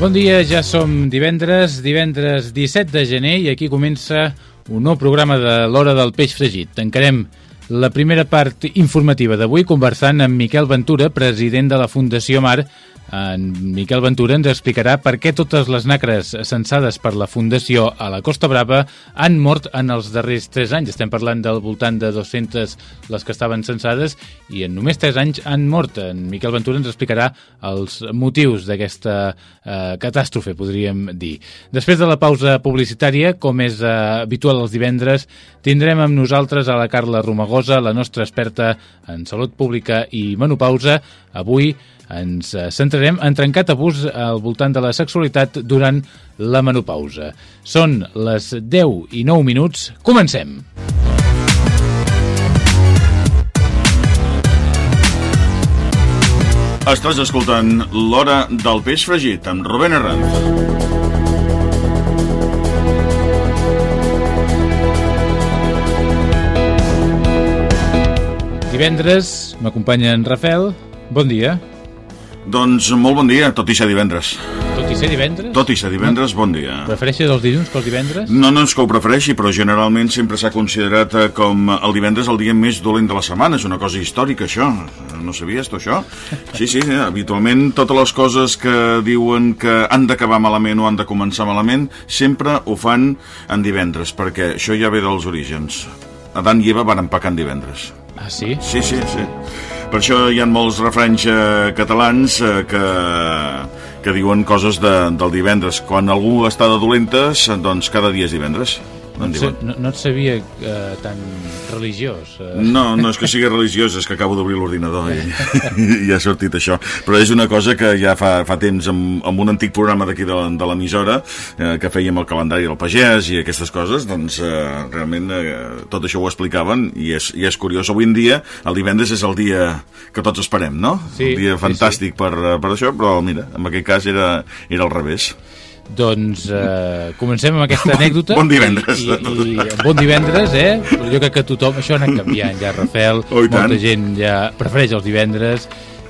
Bon dia, ja som divendres, divendres 17 de gener i aquí comença un nou programa de l'Hora del Peix Fregit. Tancarem la primera part informativa d'avui conversant amb Miquel Ventura, president de la Fundació Mar, en Miquel Ventura ens explicarà per què totes les nacres censades per la Fundació a la Costa Brava han mort en els darrers 3 anys. Estem parlant del voltant de 200 les que estaven censades i en només 3 anys han mort. En Miquel Ventura ens explicarà els motius d'aquesta eh, catàstrofe, podríem dir. Després de la pausa publicitària, com és eh, habitual els divendres, tindrem amb nosaltres a la Carla Romagosa, la nostra experta en salut pública i menopausa. Avui ens eh, centrarem en trencar tabús al voltant de la sexualitat durant la menopausa. Són les 10 i 9 minuts. Comencem! Estàs escoltant l'Hora del Peix Fregit amb Rubén Herranz. Divendres m'acompanya en Rafel. Bon dia. Doncs molt bon dia, tot i ser divendres. Tot i ser divendres? Tot i ser divendres, bon dia. Prefereixes els dilluns que els divendres? No, no és que ho prefereixi, però generalment sempre s'ha considerat eh, com el divendres el dia més dolent de la setmana. És una cosa històrica, això. No sabies, tu, això? Sí, sí, sí, habitualment totes les coses que diuen que han d'acabar malament o han de començar malament sempre ho fan en divendres, perquè això ja ve dels orígens. Adán i Eva van empacar en divendres. Ah, sí? Sí, sí, sí. Per això hi ha molts refrenys eh, catalans eh, que, que diuen coses de, del divendres. Quan algú està de dolentes, doncs cada dia és divendres. No, et, no, no et sabia uh, tan religiós. Uh. No, no és que sigui religiós, és que acabo d'obrir l'ordinador i, i ha sortit això. Però és una cosa que ja fa, fa temps, amb, amb un antic programa d'aquí de, de l'emissora, eh, que fèiem el calendari del pagès i aquestes coses, doncs eh, realment eh, tot això ho explicaven i és, i és curiós. Avui en dia, el divendres és el dia que tots esperem, no? Sí, el dia fantàstic sí, sí. Per, per això, però mira, en aquest cas era, era al revés. Doncs eh, comencem amb aquesta anècdota. bon divendres. I, i, i bon divendres, eh? Però jo crec que tothom, això ha anat canviant ja, Rafel. Oh, molta gent ja prefereix els divendres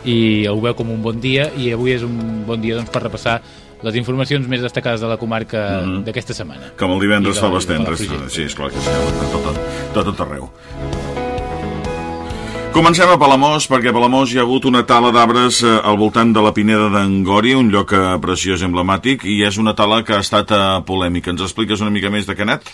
i ho veu com un bon dia i avui és un bon dia doncs, per repassar les informacions més destacades de la comarca mm -hmm. d'aquesta setmana. Com el divendres fa bastant. Sí, esclar que sí, tot, tot, tot, tot arreu. Comencem a Palamós, perquè a Palamós hi ha hagut una tala d'arbres eh, al voltant de la Pineda d'Angori, un lloc eh, preciós emblemàtic, i és una tala que ha estat eh, polèmica. Ens expliques una mica més de Canet?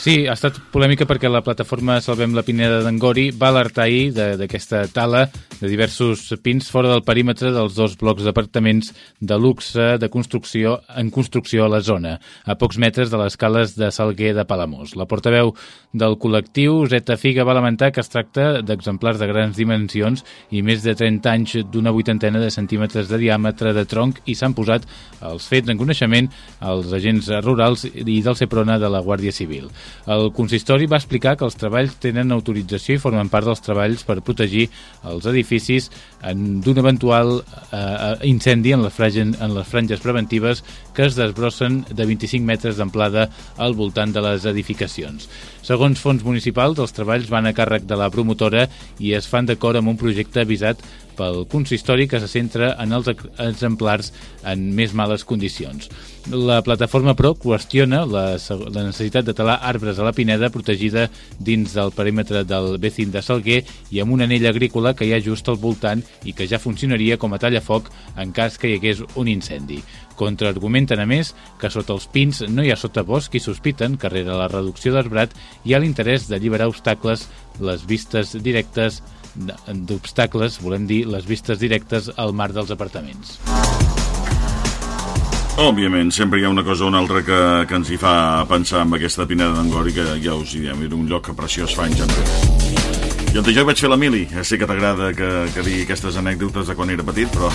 Sí, ha estat polèmica perquè la plataforma Salvem la Pineda d'Angori va alertar ahir d'aquesta tala de diversos pins fora del perímetre dels dos blocs d'apartaments de luxe de construcció en construcció a la zona, a pocs metres de les cales de Salguer de Palamós. La portaveu del col·lectiu, Zeta Figa, va lamentar que es tracta d'exemplars de grans dimensions i més de 30 anys d'una vuitantena de centímetres de diàmetre de tronc i s'han posat els fets en coneixement als agents rurals i del CEPRONA de la Guàrdia Civil. El consistori va explicar que els treballs tenen autorització i formen part dels treballs per protegir els edificis d'un eventual eh, incendi en les, franges, en les franges preventives que es desbrossen de 25 metres d'amplada al voltant de les edificacions. Segons fons municipals, els treballs van a càrrec de la promotora i es fan d'acord amb un projecte avisat pel consistori que se centra en els exemplars en més males condicions. La plataforma PRO qüestiona la, la necessitat de talar arbres a la Pineda protegida dins del perímetre del vecin de Salguer i amb un anell agrícola que hi ha just al voltant i que ja funcionaria com a tallafoc en cas que hi hagués un incendi. Contraargumenten, a més, que sota els pins no hi ha sotabosc i sospiten que rere la reducció d'arbrat hi ha l'interès d'alliberar obstacles, les vistes directes d'obstacles, volem dir les vistes directes al mar dels apartaments. Òbviament, sempre hi ha una cosa o una altra que, que ens hi fa pensar amb aquesta Pineda d'Angori, que ja us hi diem, era un lloc preciós fa anys enrere. Jo, jo vaig fer la mili, sé que t'agrada que, que digui aquestes anècdotes de quan era petit, però...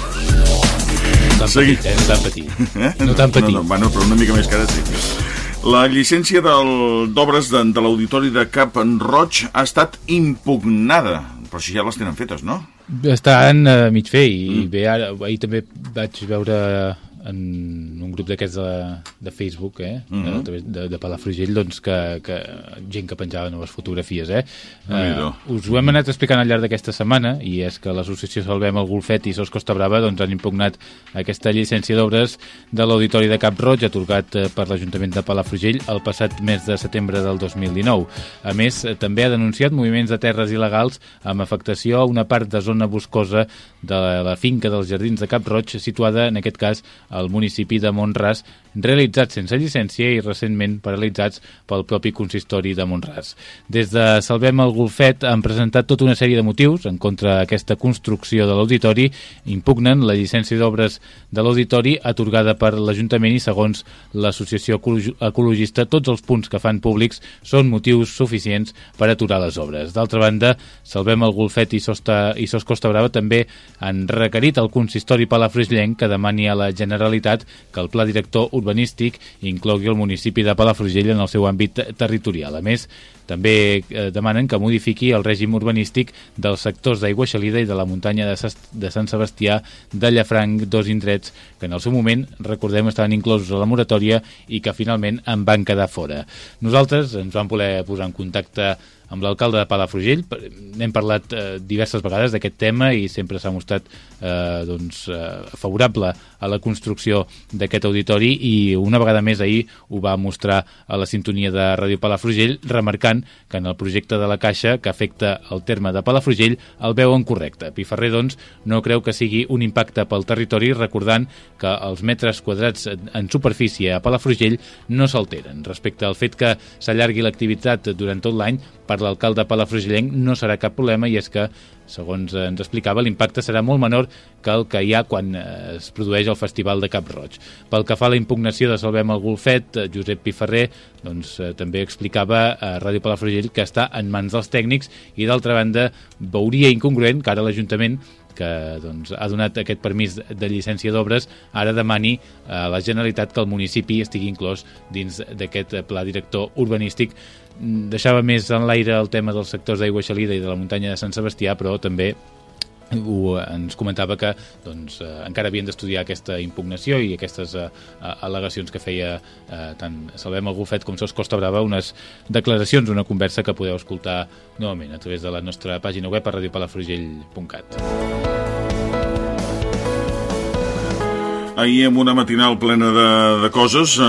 Tan petit, eh? No tan petit. Eh? No tan petit. No, no, bueno, però una mica més que ara sí. La llicència d'obres de, de l'Auditori de Cap en Roig ha estat impugnada. Però si ja les tenen fetes, no? Estan a mig fer i mm. bé, ara, ahir també vaig veure en un grup d'aquests de, de Facebook, eh? Uh -huh. de, de, de Palafrugell, doncs, que, que gent que penjava noves fotografies, eh? Uh, us ho hem anat explicant al llarg d'aquesta setmana, i és que l'associació Salvem el Golfet i Sos Costa Brava doncs, han impugnat aquesta llicència d'obres de l'Auditori de Cap Roig, atorgat eh, per l'Ajuntament de Palafrugell el passat mes de setembre del 2019. A més, eh, també ha denunciat moviments de terres il·legals amb afectació a una part de zona boscosa de la finca dels Jardins de Cap Roig, situada, en aquest cas, al municipi de Montràs, realitzats sense llicència i recentment paralitzats pel propi consistori de Montràs. Des de Salvem el Golfet han presentat tota una sèrie de motius en contra d'aquesta construcció de l'auditori, impugnen la llicència d'obres de l'auditori atorgada per l'Ajuntament i segons l'associació ecologista tots els punts que fan públics són motius suficients per aturar les obres. D'altra banda, Salvem el Golfet i, Sosta, i Sos Costa Brava també han requerit al consistori Palafrugellenc que demani a la Generalitat Generalitat que el pla director urbanístic inclogui el municipi de Palafrugell en el seu àmbit territorial. A més, també eh, demanen que modifiqui el règim urbanístic dels sectors d'Aigua Xalida i de la muntanya de, de Sant Sebastià de Llafranc, dos indrets que en el seu moment, recordem, estaven inclosos a la moratòria i que finalment en van quedar fora. Nosaltres ens vam voler posar en contacte l'alcalde de Palafrugell. N'hem parlat eh, diverses vegades d'aquest tema i sempre s'ha mostrat eh, doncs, eh, favorable a la construcció d'aquest auditori i una vegada més ahir ho va mostrar a la sintonia de Ràdio Palafrugell remarcant que en el projecte de la Caixa que afecta el terme de Palafrugell el veuen correcte. Piferrer, doncs, no creu que sigui un impacte pel territori recordant que els metres quadrats en superfície a Palafrugell no s'alteren. Respecte al fet que s'allargui l'activitat durant tot l'any, per l'alcalde palafrugellenc no serà cap problema i és que, segons ens explicava, l'impacte serà molt menor que el que hi ha quan eh, es produeix el Festival de Cap Roig. Pel que fa a la impugnació de Salvem el Golfet, eh, Josep Piferrer doncs, eh, també explicava a Ràdio Palafrugell que està en mans dels tècnics i, d'altra banda, veuria incongruent que ara l'Ajuntament que doncs, ha donat aquest permís de llicència d'obres, ara demani a la Generalitat que el municipi estigui inclòs dins d'aquest pla director urbanístic. Mm, deixava més en l'aire el tema dels sectors d'aigua xalida i de la muntanya de Sant Sebastià, però també ho, ens comentava que doncs, eh, encara havien d'estudiar aquesta impugnació i aquestes eh, al·legacions que feia eh, tant Salvem el Gufet com Sos Costa Brava, unes declaracions, una conversa que podeu escoltar novament a través de la nostra pàgina web a radiopalafrugell.cat. Ahir amb una matinal plena de, de coses, eh,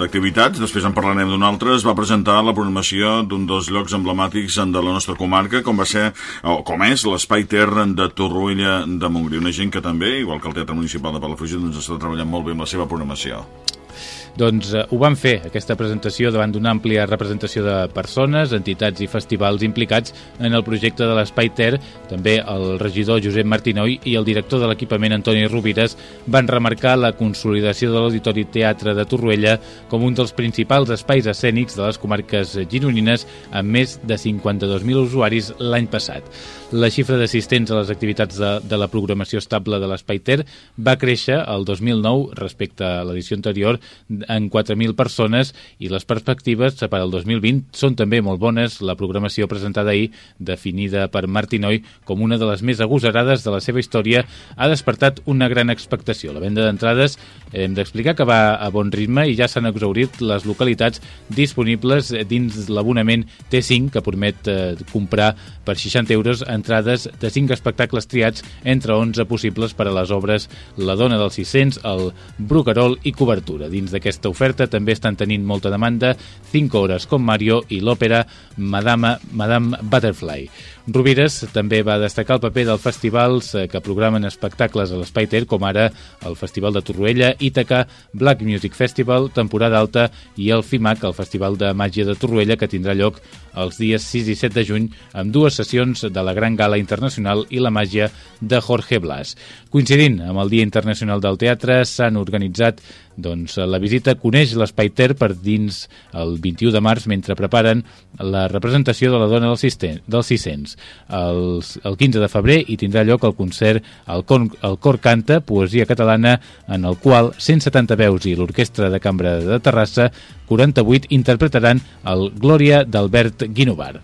d'activitats, de, després en parlarem d'un altre, es va presentar la programació d'un dels llocs emblemàtics de la nostra comarca, com va ser, o com és, l'Espai Terra de Torroella de Montgrí. Una gent que també, igual que el Teatre Municipal de Palafrugell, doncs està treballant molt bé amb la seva programació. Doncs eh, ho van fer, aquesta presentació, davant d'una àmplia representació de persones, entitats i festivals implicats en el projecte de l'Espai Ter. També el regidor Josep Martinoi i el director de l'equipament Antoni Rovires van remarcar la consolidació de l'Auditori Teatre de Torroella com un dels principals espais escènics de les comarques gironines amb més de 52.000 usuaris l'any passat. La xifra d'assistents a les activitats de, de la programació estable de l'Espai Ter va créixer el 2009 respecte a l'edició anterior en 4.000 persones i les perspectives per al 2020 són també molt bones. La programació presentada ahir, definida per Martinoy com una de les més agosarades de la seva història, ha despertat una gran expectació. La venda d'entrades hem d'explicar que va a bon ritme i ja s'han exaurit les localitats disponibles dins l'abonament T5 que permet eh, comprar per 60 euros entrades de 5 espectacles triats entre 11 possibles per a les obres La dona dels 600, el Brucarol i Cobertura. Dins d'aquesta oferta també estan tenint molta demanda 5 hores com Mario i l'òpera Madame, Madame Butterfly. Rovires també va destacar el paper dels festivals eh, que programen espectacles a l'Espai Ter, com ara el Festival de Torroella, Ítaca, Black Music Festival, Temporada Alta i el FIMAC, el Festival de Màgia de Torroella, que tindrà lloc els dies 6 i 7 de juny amb dues sessions de la Gran Gala Internacional i la màgia de Jorge Blas. Coincidint amb el Dia Internacional del Teatre, s'han organitzat doncs, la visita coneix l'Espai Ter per dins el 21 de març mentre preparen la representació de la dona dels 600. El, el 15 de febrer hi tindrà lloc el concert El Cor, el Cor Canta, poesia catalana, en el qual 170 veus i l'Orquestra de Cambra de Terrassa 48 interpretaran el Glòria d'Albert Guinovar.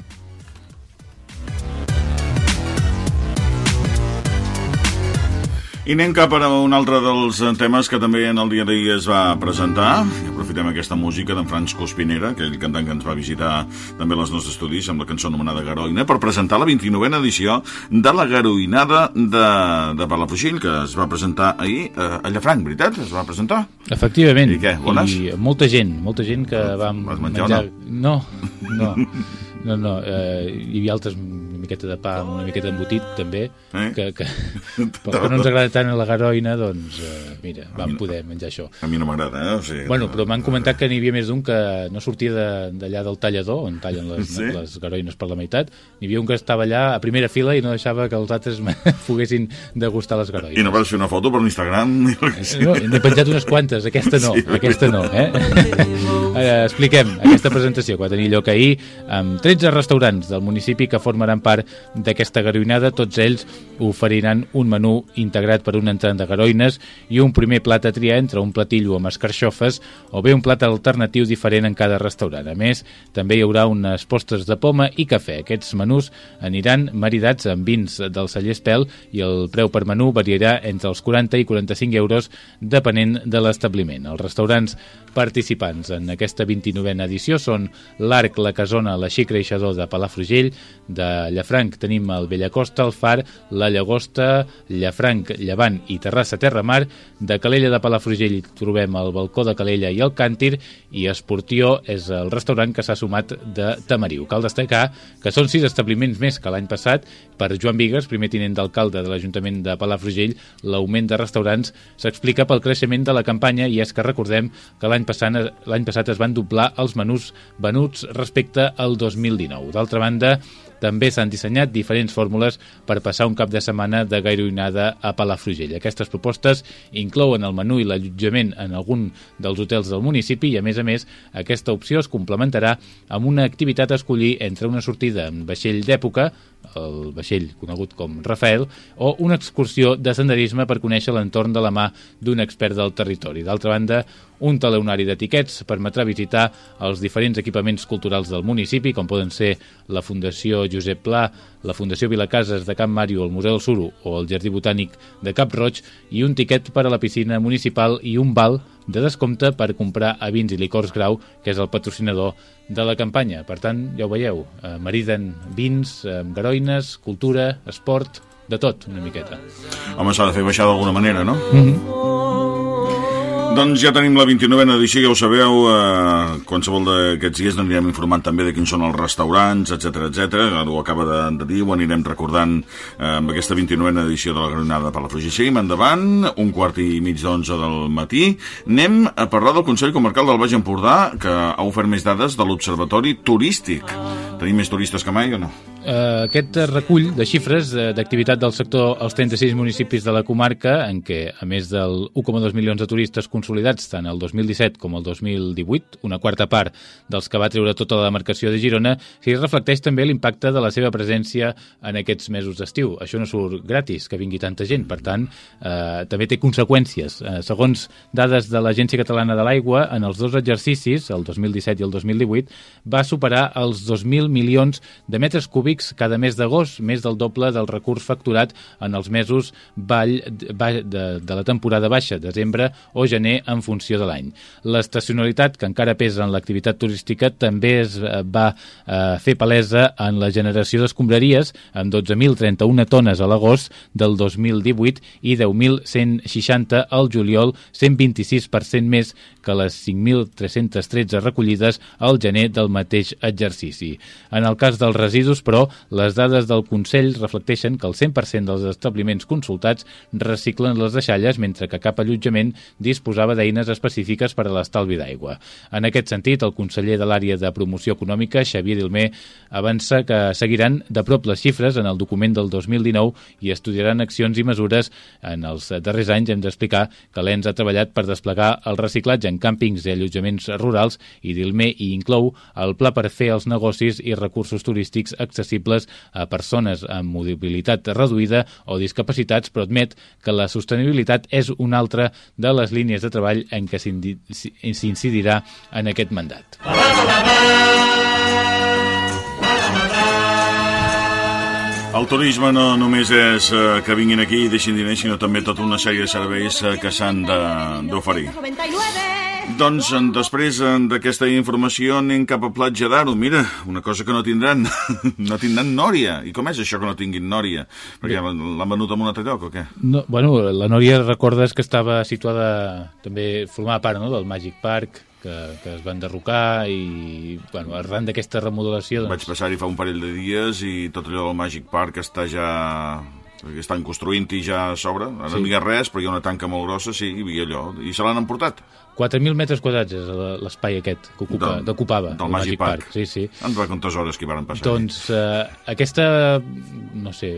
I anem cap a un altre dels temes que també en el dia d'ahir es va presentar. I aprofitem aquesta música d'en Franz Cospinera, aquell cantant que ens va visitar també als nostres estudis amb la cançó anomenada Garoina, per presentar la 29a edició de la Garoinada de, de Palafrugell, que es va presentar ahir eh, a Llafranc, veritat? Es va presentar? Efectivament. I què, bones? I molta gent, molta gent que vam Vas menjar No, no. No, no, eh, hi havia altres una miqueta de pa amb una miqueta d'embotit també, Eh? que, que però que no ens agrada tant la garoina, doncs eh, mira, vam poder menjar això. A mi no m'agrada, eh? O sigui, Bueno, però m'han comentat que n'hi havia més d'un que no sortia de- d'allà del tallador, on tallen les, Sí? les garoines per la meitat. N'hi havia un que estava allà a primera fila i no deixava que els altres poguessin degustar les garoines. I no vas fer una foto per l'Instagram? i el que sigui? No, n'he penjat unes quantes, aquesta no, Sí, aquesta no, eh? eh? Expliquem aquesta presentació que va tenir lloc ahir amb 13 restaurants del municipi que formaran part d'aquesta garoinada. Tots ells oferiran un menú integrat per un entrant de garoines i un primer plat a triar entre un platillo amb escarxofes o bé un plat alternatiu diferent en cada restaurant. A més, també hi haurà unes postres de poma i cafè. Aquests menús aniran maridats amb vins del celler Espel i el preu per menú variarà entre els 40 i 45 euros depenent de l'establiment. Els restaurants participants en aquesta 29a edició són l'Arc, la Casona, la Xicra i Xador de Palafrugell, de Llafranc tenim el Bellacosta, el Far, la Llagosta, Llafranc, Llevant i Terrassa Terramar, de Calella de Palafrugell trobem el Balcó de Calella i el Càntir, i Esportió és el restaurant que s'ha sumat de Tamariu. Cal destacar que són sis establiments més que l'any passat. Per Joan Vigues, primer tinent d'alcalde de l'Ajuntament de Palafrugell, l'augment de restaurants s'explica pel creixement de la campanya i és que recordem que l'any passat, passat es van doblar els menús venuts respecte al 2019. D'altra banda, també s'han dissenyat diferents fórmules per passar un cap de setmana de gairoinada a Palafrugell. Aquestes propostes inclouen el menú i l'allotjament en algun dels hotels del municipi i, a més a més, aquesta opció es complementarà amb una activitat a escollir entre una sortida en vaixell d'època, el vaixell conegut com Rafael, o una excursió de senderisme per conèixer l'entorn de la mà d'un expert del territori. D'altra banda, un teleonari d'etiquets permetrà visitar els diferents equipaments culturals del municipi, com poden ser la Fundació Josep Pla, la Fundació Vilacases de Camp Màrio, el Museu del Suro o el Jardí Botànic de Cap Roig, i un tiquet per a la piscina municipal i un val de descompte per comprar a vins i licors grau, que és el patrocinador de la campanya. Per tant, ja ho veieu, eh, mariden vins, eh, garoines, cultura, esport, de tot, una miqueta. Home, s'ha de fer baixar d'alguna manera, no? Mm -hmm. Doncs ja tenim la 29a edició, ja ho sabeu, eh, qualsevol d'aquests dies anirem informant també de quins són els restaurants, etc etc. Ara ho acaba de, de dir, ho anirem recordant eh, amb aquesta 29a edició de la Granada de Palafrugell. Seguim endavant, un quart i mig d'onze del matí. Anem a parlar del Consell Comarcal del Baix Empordà, que ha ofert més dades de l'Observatori Turístic. Tenim més turistes que mai o no? Eh, aquest recull de xifres eh, d'activitat del sector als 36 municipis de la comarca, en què, a més del 1,2 milions de turistes consolidats tant el 2017 com el 2018, una quarta part dels que va treure tota la demarcació de Girona, s'hi reflecteix també l'impacte de la seva presència en aquests mesos d'estiu. Això no surt gratis, que vingui tanta gent, per tant, eh, també té conseqüències. Eh, segons dades de l'Agència Catalana de l'Aigua, en els dos exercicis, el 2017 i el 2018, va superar els 2.000 milions de metres cúbics cada mes d'agost, més del doble del recurs facturat en els mesos ball, ball de, de la temporada baixa, desembre o gener, en funció de l'any. L'estacionalitat, que encara pesa en l'activitat turística, també es eh, va eh, fer palesa en la generació d'escombraries, amb 12.031 tones a l'agost del 2018 i 10.160 al juliol, 126% més que les 5.313 recollides al gener del mateix exercici. En el cas dels residus, però, les dades del Consell reflecteixen que el 100% dels establiments consultats reciclen les deixalles, mentre que cap allotjament disposava d'eines específiques per a l'estalvi d'aigua. En aquest sentit, el conseller de l'àrea de promoció econòmica, Xavier Dilmer, avança que seguiran de prop les xifres en el document del 2019 i estudiaran accions i mesures. En els darrers anys hem d'explicar que l'ENS ha treballat per desplegar el reciclatge en càmpings i allotjaments rurals i Dilmer hi inclou el pla per fer els negocis i recursos turístics accessibles a persones amb mobilitat reduïda o discapacitats, però admet que la sostenibilitat és una altra de les línies de treball en què s'incidirà en aquest mandat. El turisme no només és eh, que vinguin aquí i deixin diners, sinó també tota una sèrie de serveis eh, que s'han d'oferir. Doncs després d'aquesta informació anem cap a Platja d'Aro. Mira, una cosa que no tindran, no tindran nòria. I com és això que no tinguin nòria? Perquè l'han venut en un altre lloc o què? No, bueno, la nòria, recordes que estava situada, també formava part no, del Magic Park, que, que es van derrocar i bueno, arran d'aquesta remodelació... Doncs... Vaig passar-hi fa un parell de dies i tot allò del Magic Park està ja estan construint i ja a sobre, ara sí. no hi ha res, però hi ha una tanca molt grossa, sí, havia allò, i se l'han emportat. 4.000 metres quadrats és l'espai aquest que ocupa, del, ocupava del Magic, Magic Park. Park. Sí, sí. En va quantes hores que hi van passar. Doncs eh, aquesta, no sé,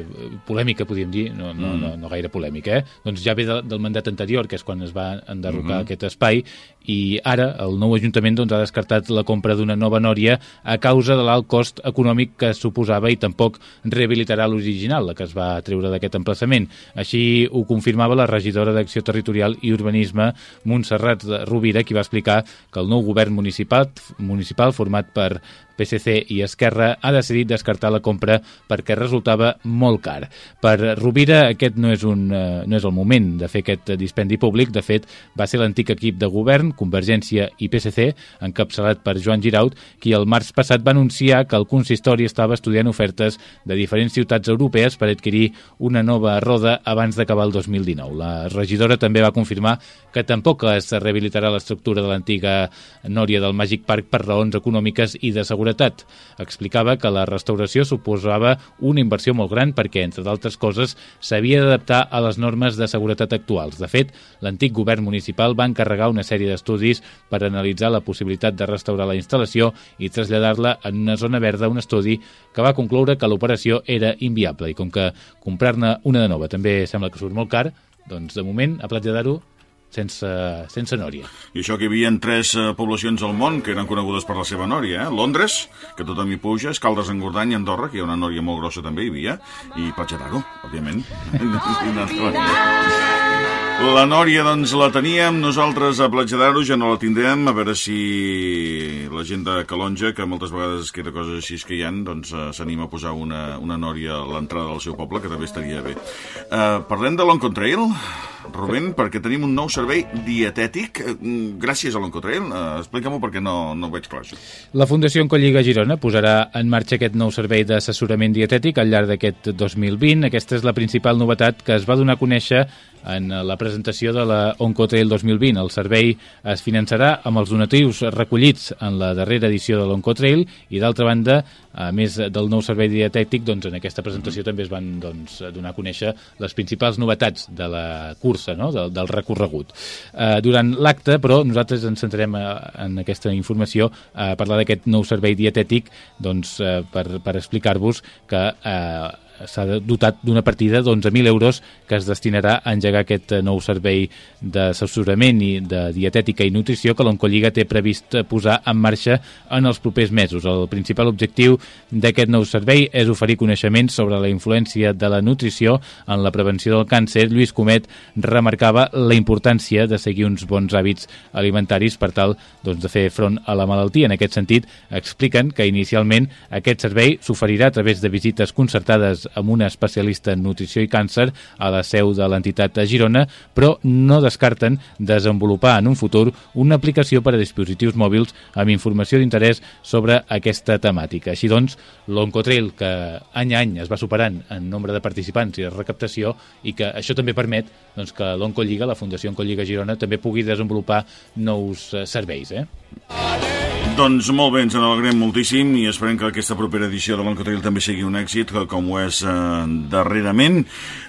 polèmica, podríem dir, no, no, mm. no, no gaire polèmica, eh? doncs ja ve de, del mandat anterior, que és quan es va enderrocar mm -hmm. aquest espai, i ara el nou Ajuntament doncs, ha descartat la compra d'una nova nòria a causa de l'alt cost econòmic que suposava i tampoc rehabilitarà l'original, la que es va treure d'aquest emplaçament. Així ho confirmava la regidora d'Acció Territorial i Urbanisme, Montserrat Rovira, qui va explicar que el nou govern municipal, municipal format per PSC i Esquerra ha decidit descartar la compra perquè resultava molt car. Per Rovira aquest no és, un, eh, no és el moment de fer aquest dispendi públic. De fet, va ser l'antic equip de govern, Convergència i PSC, encapçalat per Joan Giraut, qui el març passat va anunciar que el consistori estava estudiant ofertes de diferents ciutats europees per adquirir una nova roda abans d'acabar el 2019. La regidora també va confirmar que tampoc es rehabilitarà l'estructura de l'antiga Nòria del Magic Park per raons econòmiques i de seguretat seguretat. Explicava que la restauració suposava una inversió molt gran perquè, entre d'altres coses, s'havia d'adaptar a les normes de seguretat actuals. De fet, l'antic govern municipal va encarregar una sèrie d'estudis per analitzar la possibilitat de restaurar la instal·lació i traslladar-la en una zona verda, un estudi que va concloure que l'operació era inviable i com que comprar-ne una de nova també sembla que surt molt car, doncs de moment a Platja d'Aro sense, sense nòria. I això que hi havia tres uh, poblacions al món que eren conegudes per la seva nòria, eh? Londres, que tothom hi puja, Escaldes en Gordany, Andorra, que hi ha una nòria molt grossa també hi havia, i Platja d'Aro, òbviament. La Nòria, doncs, la teníem, nosaltres a Platja d'Aro ja no la tindrem, a veure si la gent de Calonja, que moltes vegades queda coses així que hi ha, doncs uh, s'anima a posar una, una Nòria a l'entrada del seu poble, que també estaria bé. Uh, parlem de l'Oncontrail, Rubén, perquè tenim un nou servei dietètic eh, gràcies a l'Oncotrail. Uh, Explica-m'ho perquè no, no ho veig clar. Això. La Fundació Oncolliga Girona posarà en marxa aquest nou servei d'assessorament dietètic al llarg d'aquest 2020. Aquesta és la principal novetat que es va donar a conèixer en la presentació de la Oncotrail 2020. El servei es finançarà amb els donatius recollits en la darrera edició de l'Oncotrail i, d'altra banda, a més del nou servei dietètic, doncs, en aquesta presentació també es van doncs, donar a conèixer les principals novetats de la cursa, no? del, del recorregut. Eh, durant l'acte, però, nosaltres ens centrarem a, en aquesta informació a parlar d'aquest nou servei dietètic doncs, eh, per, per explicar-vos que eh, s'ha dotat d'una partida d'11.000 euros que es destinarà a engegar aquest eh, nou servei d'assessorament i de dietètica i nutrició que l'Oncolliga té previst posar en marxa en els propers mesos. El principal objectiu d'aquest nou servei és oferir coneixements sobre la influència de la nutrició en la prevenció del càncer. Lluís Comet remarcava la importància de seguir uns bons hàbits alimentaris per tal doncs, de fer front a la malaltia. En aquest sentit, expliquen que inicialment aquest servei s'oferirà a través de visites concertades amb una especialista en nutrició i càncer a la seu de l'entitat a Girona, però no descarten desenvolupar en un futur una aplicació per a dispositius mòbils amb informació d'interès sobre aquesta temàtica. Així doncs, l'Oncotrail, que any a any es va superant en nombre de participants i de recaptació, i que això també permet doncs, que l'Oncolliga, la Fundació Oncolliga Girona, també pugui desenvolupar nous eh, serveis. Eh? Doncs molt bé, ens n'alegrem moltíssim i esperem que aquesta propera edició de l'Encotrail també sigui un èxit, com ho és eh, darrerament.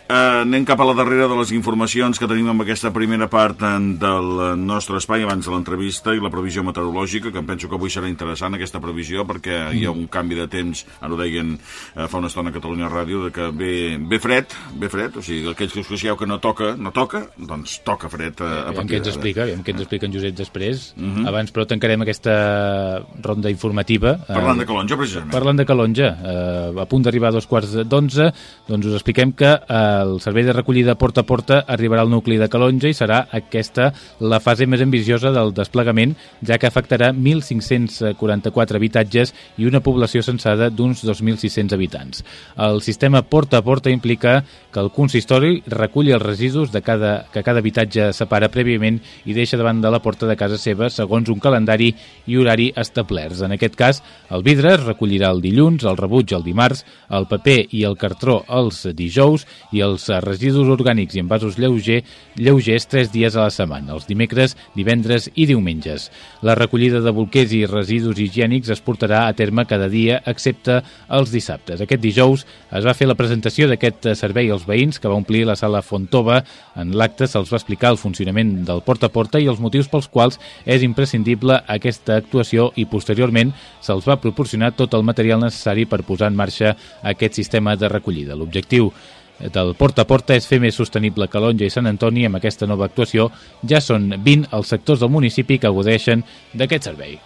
Eh, anem cap a la darrera de les informacions que tenim en aquesta primera part del nostre espai abans de l'entrevista i la previsió meteorològica, que em penso que avui serà interessant aquesta previsió perquè hi ha un canvi de temps, ara ho deien eh, fa una estona a Catalunya Ràdio, de que ve, ve fred, ve fred, o sigui, aquells que us queixeu que no toca, no toca, doncs toca fred eh, a, partir què ens explica, veiem què ens explica en Josep després. Uh -huh. Abans, però, tancarem aquesta ronda informativa. Parlant de Calonja, precisament. Parlant de Calonja, eh, a punt d'arribar a dos quarts d'onze, doncs us expliquem que eh, el servei de recollida porta a porta arribarà al nucli de Calonja i serà aquesta la fase més ambiciosa del desplegament, ja que afectarà 1.544 habitatges i una població censada d'uns 2.600 habitants. El sistema porta a porta implica que el consistori reculli els residus de cada, que cada habitatge separa prèviament i deixa davant de la porta de casa seva segons un calendari i horari establerts. En aquest cas, el vidre es recollirà el dilluns, el rebuig el dimarts, el paper i el cartró els dijous i els residus orgànics i envasos lleuger, lleugers tres dies a la setmana, els dimecres, divendres i diumenges. La recollida de bolquers i residus higiènics es portarà a terme cada dia, excepte els dissabtes. Aquest dijous es va fer la presentació d'aquest servei als veïns, que va omplir la sala Fontova. En l'acte se'ls va explicar el funcionament del porta a porta i els motius pels quals és imprescindible aquesta actuació i posteriorment se'ls va proporcionar tot el material necessari per posar en marxa aquest sistema de recollida. L'objectiu del Porta a Porta és fer més sostenible Calonja i Sant Antoni amb aquesta nova actuació. Ja són 20 els sectors del municipi que godeixen d'aquest servei.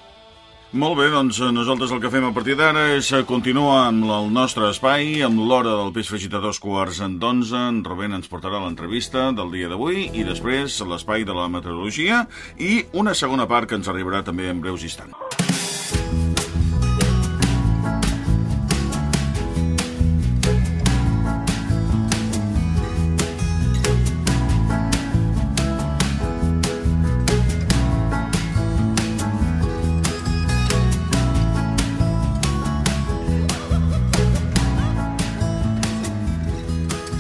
Molt bé, doncs nosaltres el que fem a partir d'ara és continuar amb el nostre espai, amb l'hora del peix fregit a dos quarts en d'onze. En Rubén ens portarà l'entrevista del dia d'avui i després l'espai de la meteorologia i una segona part que ens arribarà també en breus instants.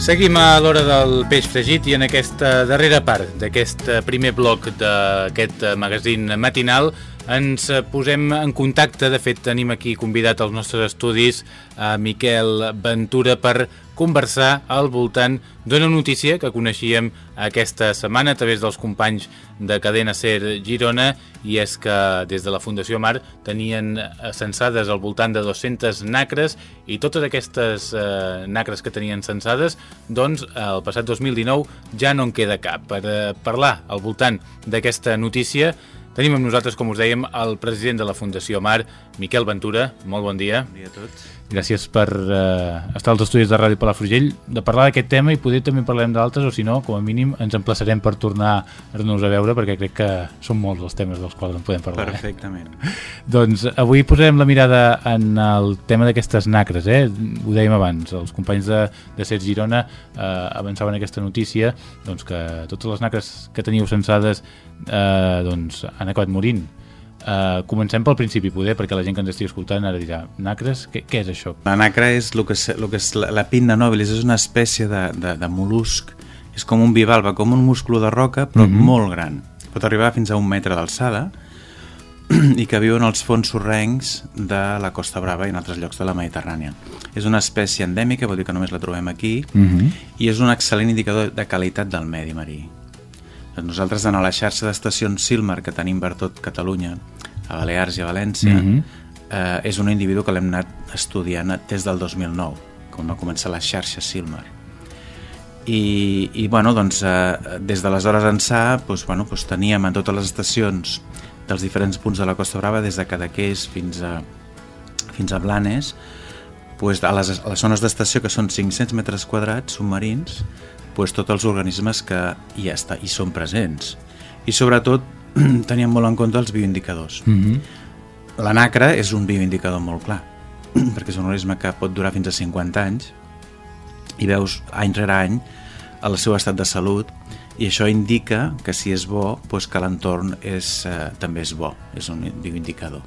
Seguim a l'hora del peix fregit i en aquesta darrera part d'aquest primer bloc d'aquest magazín matinal ens posem en contacte, de fet tenim aquí convidat als nostres estudis a Miquel Ventura per conversar al voltant d'una notícia que coneixíem aquesta setmana a través dels companys de Cadena Ser Girona i és que des de la Fundació Mar tenien censades al voltant de 200 nacres i totes aquestes eh, nacres que tenien censades doncs el passat 2019 ja no en queda cap. Per eh, parlar al voltant d'aquesta notícia Tenim amb nosaltres, com us dèiem, el president de la Fundació Mar, Miquel Ventura. Molt bon dia. Bon dia a tots. Gràcies per eh, estar als estudis de Ràdio Palafrugell, de parlar d'aquest tema i poder també parlem d'altres, o si no, com a mínim, ens emplaçarem per tornar a nos a veure, perquè crec que són molts els temes dels quals en podem parlar. Perfectament. Eh? doncs avui posarem la mirada en el tema d'aquestes nacres, eh? ho dèiem abans, els companys de, de Ser Girona eh, avançaven aquesta notícia doncs que totes les nacres que teníeu censades eh, doncs, han acabat morint Uh, comencem pel principi, poder, perquè la gent que ens estigui escoltant ara dirà, nacres, què, què és això? La nacra és el que és, el que és la, la pinna nobis, és una espècie de, de, de mol·lusc És com un bivalve, com un múscul de roca, però Mhm. molt gran. Pot arribar fins a un metre d'alçada i que viu en els fons sorrencs de la Costa Brava i en altres llocs de la Mediterrània. És una espècie endèmica, vol dir que només la trobem aquí, Mhm. i és un excel·lent indicador de qualitat del medi marí. Nosaltres, en la xarxa d'estacions Silmar que tenim per tot Catalunya, a Balears i a València, Mhm. eh, és un individu que l'hem anat estudiant des del 2009, quan va començar la xarxa Silmar. I, i bueno, doncs, eh, des d'aleshores ençà doncs, bueno, doncs teníem en totes les estacions dels diferents punts de la Costa Brava, des de Cadaqués fins a, fins a Blanes, doncs, a, les, a les zones d'estació, que són 500 metres quadrats submarins, doncs, tots els organismes que hi, està, hi són presents. I sobretot teníem molt en compte els bioindicadors. Mhm. La nacra és un bioindicador molt clar, perquè és un organisme que pot durar fins a 50 anys i veus any rere any el seu estat de salut i això indica que si és bo, doncs que l'entorn és, eh, també és bo, és un bioindicador.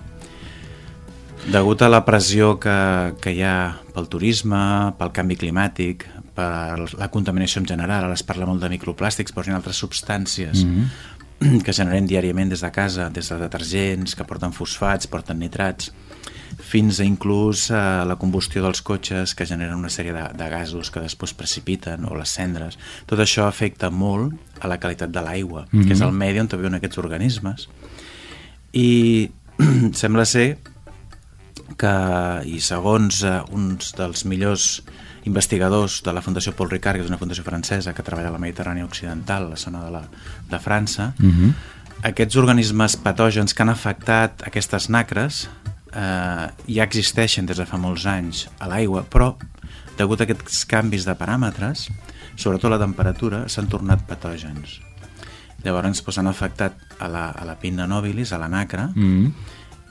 Degut a la pressió que, que hi ha pel turisme, pel canvi climàtic, per la contaminació en general, ara es parla molt de microplàstics, però hi ha altres substàncies mm -hmm. que generem diàriament des de casa, des de detergents, que porten fosfats, porten nitrats, fins a inclús eh, la combustió dels cotxes que generen una sèrie de, de gasos que després precipiten, o les cendres. Tot això afecta molt a la qualitat de l'aigua, mm -hmm. que és el medi on viuen aquests organismes. I sembla ser que, i segons eh, uns dels millors investigadors de la Fundació Paul Ricard, que és una fundació francesa que treballa a la Mediterrània Occidental, la zona de, la, de França, Mhm. aquests organismes patògens que han afectat aquestes nacres eh, ja existeixen des de fa molts anys a l'aigua, però degut a aquests canvis de paràmetres, sobretot la temperatura, s'han tornat patògens. Llavors doncs, han afectat a la, a la pinna nobilis, a la nacra, Mhm.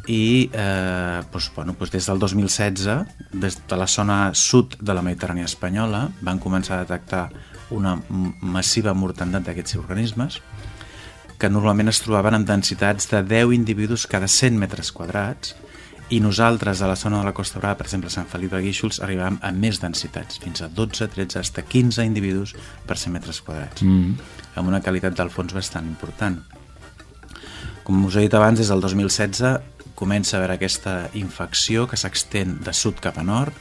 I eh, doncs, bueno, doncs des del 2016, des de la zona sud de la Mediterrània espanyola, van començar a detectar una massiva mortandat d'aquests organismes, que normalment es trobaven amb densitats de 10 individus cada 100 metres quadrats, i nosaltres a la zona de la Costa Brava, per exemple, a Sant Feliu de Guíxols, arribàvem a més densitats, fins a 12, 13, fins a 15 individus per 100 metres quadrats, Mhm. amb una qualitat del fons bastant important. Com us he dit abans, des del 2016 comença a haver aquesta infecció que s'extén de sud cap a nord,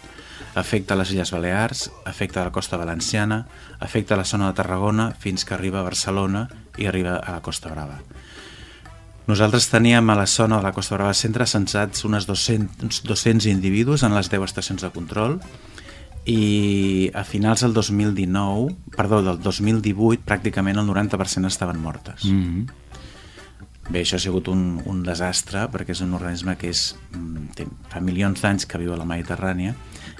afecta les Illes Balears, afecta la costa valenciana, afecta la zona de Tarragona fins que arriba a Barcelona i arriba a la Costa Brava. Nosaltres teníem a la zona de la Costa Brava centre censats unes 200, uns 200 individus en les 10 estacions de control i a finals del 2019, perdó, del 2018, pràcticament el 90% estaven mortes. Mhm. Bé, això ha sigut un, un desastre perquè és un organisme que és, mm, té, fa milions d'anys que viu a la Mediterrània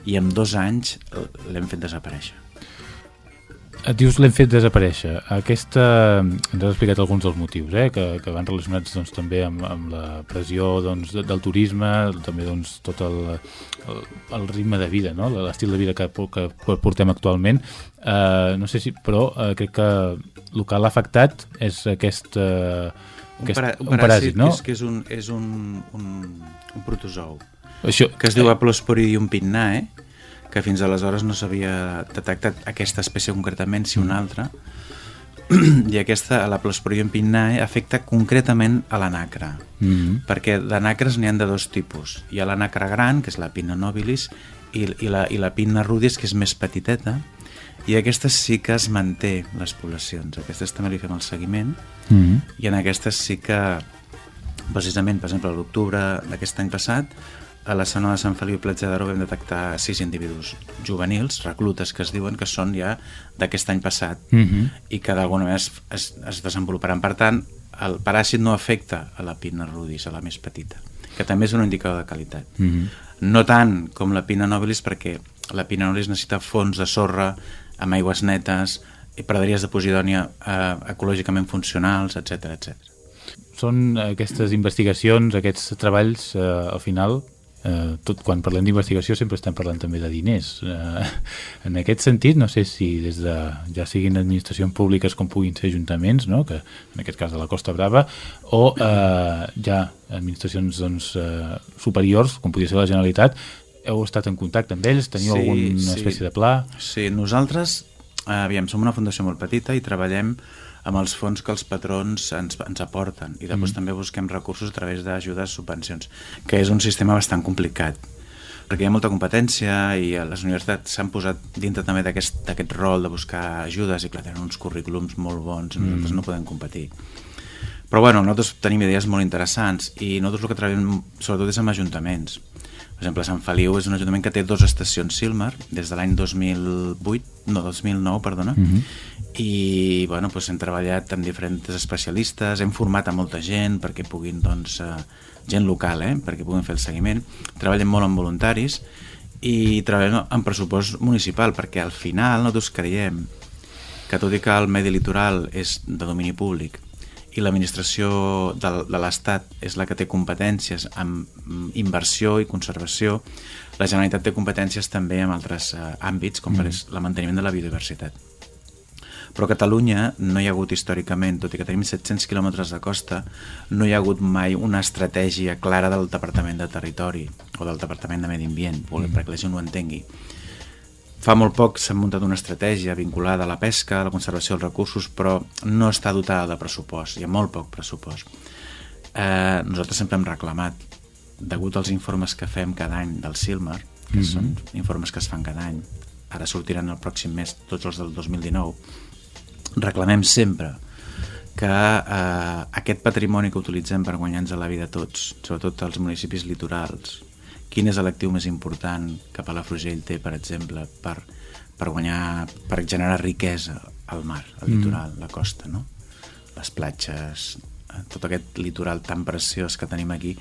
i en dos anys eh, l'hem fet desaparèixer. Et dius l'hem fet desaparèixer. Aquesta, ens has explicat alguns dels motius, eh? que, que van relacionats doncs, també amb, amb la pressió doncs, de- del turisme, també doncs, tot el, el, el ritme de vida, no? l'estil de vida que, que portem actualment. Uh, no sé si, però uh, crec que el que l'ha afectat és aquest, uh, aquest para- un paràsit, no? que és, que és, un, és un, un, un protozou. Això, que es diu Aplosporidium pinnae que fins aleshores no s'havia detectat aquesta espècie concretament, si una altra. I aquesta, la Plosporidium pinnae afecta concretament a la nacra Mhm. perquè de nacres n'hi han de dos tipus. Hi ha la nacra gran, que és la pinna nobilis i, i, la, i la pinna rudis que és més petiteta i aquestes sí que es manté les poblacions aquestes també li fem el seguiment Mhm. i en aquestes sí que precisament, per exemple, a l'octubre d'aquest any passat a la zona de Sant Feliu i Platja d'Aro vam detectar sis individus juvenils, reclutes que es diuen, que són ja d'aquest any passat Mhm. i que d'alguna manera es, es, es desenvoluparan. Per tant, el paràsit no afecta a la pinna rudis, a la més petita, que també és un indicador de qualitat. Mhm. No tant com la pinna nobilis, perquè la pinna nobilis necessita fons de sorra amb aigües netes i praderies de posidònia eh, ecològicament funcionals, etc etc. Són aquestes investigacions, aquests treballs, eh, al final, eh, tot quan parlem d'investigació sempre estem parlant també de diners. Eh, en aquest sentit, no sé si des de, ja siguin administracions públiques com puguin ser ajuntaments, no? que en aquest cas de la Costa Brava, o eh, ja administracions doncs, eh, superiors, com podria ser la Generalitat, heu estat en contacte amb ells? Teniu Sí, alguna sí. espècie de pla? Sí, nosaltres aviam, som una fundació molt petita i treballem amb els fons que els patrons ens, ens aporten i després mm. també busquem recursos a través d'ajudes, subvencions, que és un sistema bastant complicat perquè hi ha molta competència i les universitats s'han posat dintre també d'aquest rol de buscar ajudes i clar, tenen uns currículums molt bons, mm. nosaltres no podem competir. Però bueno, nosaltres tenim idees molt interessants i nosaltres el que treballem sobretot és amb ajuntaments. Per exemple, Sant Feliu és un ajuntament que té dues estacions Silmar des de l'any 2008, no, 2009, perdona, mm -hmm. i bueno, doncs hem treballat amb diferents especialistes, hem format a molta gent perquè puguin doncs, eh, gent local, eh, perquè puguin fer el seguiment. Treballem molt amb voluntaris i treballem amb pressupost municipal, perquè al final nosaltres creiem que tot i que el medi litoral és de domini públic i l'administració de, de l'Estat és la que té competències en inversió i conservació, la Generalitat té competències també en altres eh, àmbits, com mm. per és la manteniment de la biodiversitat. Però a Catalunya no hi ha hagut històricament, tot i que tenim 700 quilòmetres de costa, no hi ha hagut mai una estratègia clara del Departament de Territori o del Departament de Medi Ambient, mm. perquè la gent ho entengui. Fa molt poc s'ha muntat una estratègia vinculada a la pesca, a la conservació dels recursos, però no està dotada de pressupost, hi ha molt poc pressupost. Eh, nosaltres sempre hem reclamat, degut als informes que fem cada any del Silmar, que mm -hmm. són informes que es fan cada any, ara sortiran el pròxim mes tots els del 2019, reclamem sempre que eh, aquest patrimoni que utilitzem per guanyar-nos la vida tots, sobretot als municipis litorals, quin és l'actiu més important que Palafrugell té, per exemple, per, per guanyar, per generar riquesa al mar, al mm. litoral, la costa, no? Les platges, eh, tot aquest litoral tan preciós que tenim aquí,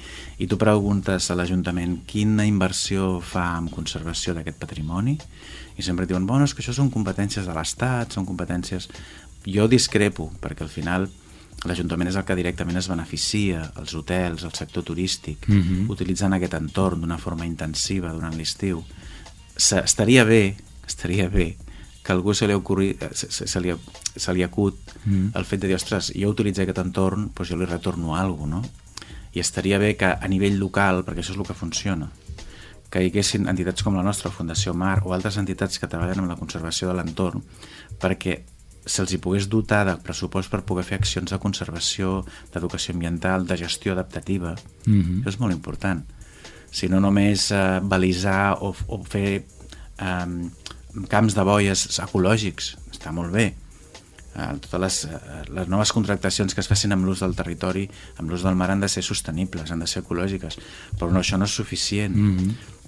i tu preguntes a l'Ajuntament quina inversió fa en conservació d'aquest patrimoni, i sempre diuen, bueno, és que això són competències de l'Estat, són competències jo discrepo, perquè al final l'Ajuntament és el que directament es beneficia, els hotels, el sector turístic, mhm. -huh. utilitzant aquest entorn d'una forma intensiva durant l'estiu. Estaria bé, estaria bé que algú se li, ocorri, se, se, se, li, se li acut. -huh. el fet de dir, ostres, jo utilitzo aquest entorn, doncs jo li retorno alguna cosa, no? I estaria bé que a nivell local, perquè això és el que funciona, que hi haguessin entitats com la nostra, Fundació Mar, o altres entitats que treballen amb la conservació de l'entorn, perquè se'ls hi pogués dotar de pressupost per poder fer accions de conservació, d'educació ambiental, de gestió adaptativa. Mm -hmm. Això és molt important. Si no només eh, balisar o, o fer eh, camps de boies ecològics, està molt bé. Eh, totes les, eh, les noves contractacions que es facin amb l'ús del territori, amb l'ús del mar, han de ser sostenibles, han de ser ecològiques, però no, això no és suficient. Mm -hmm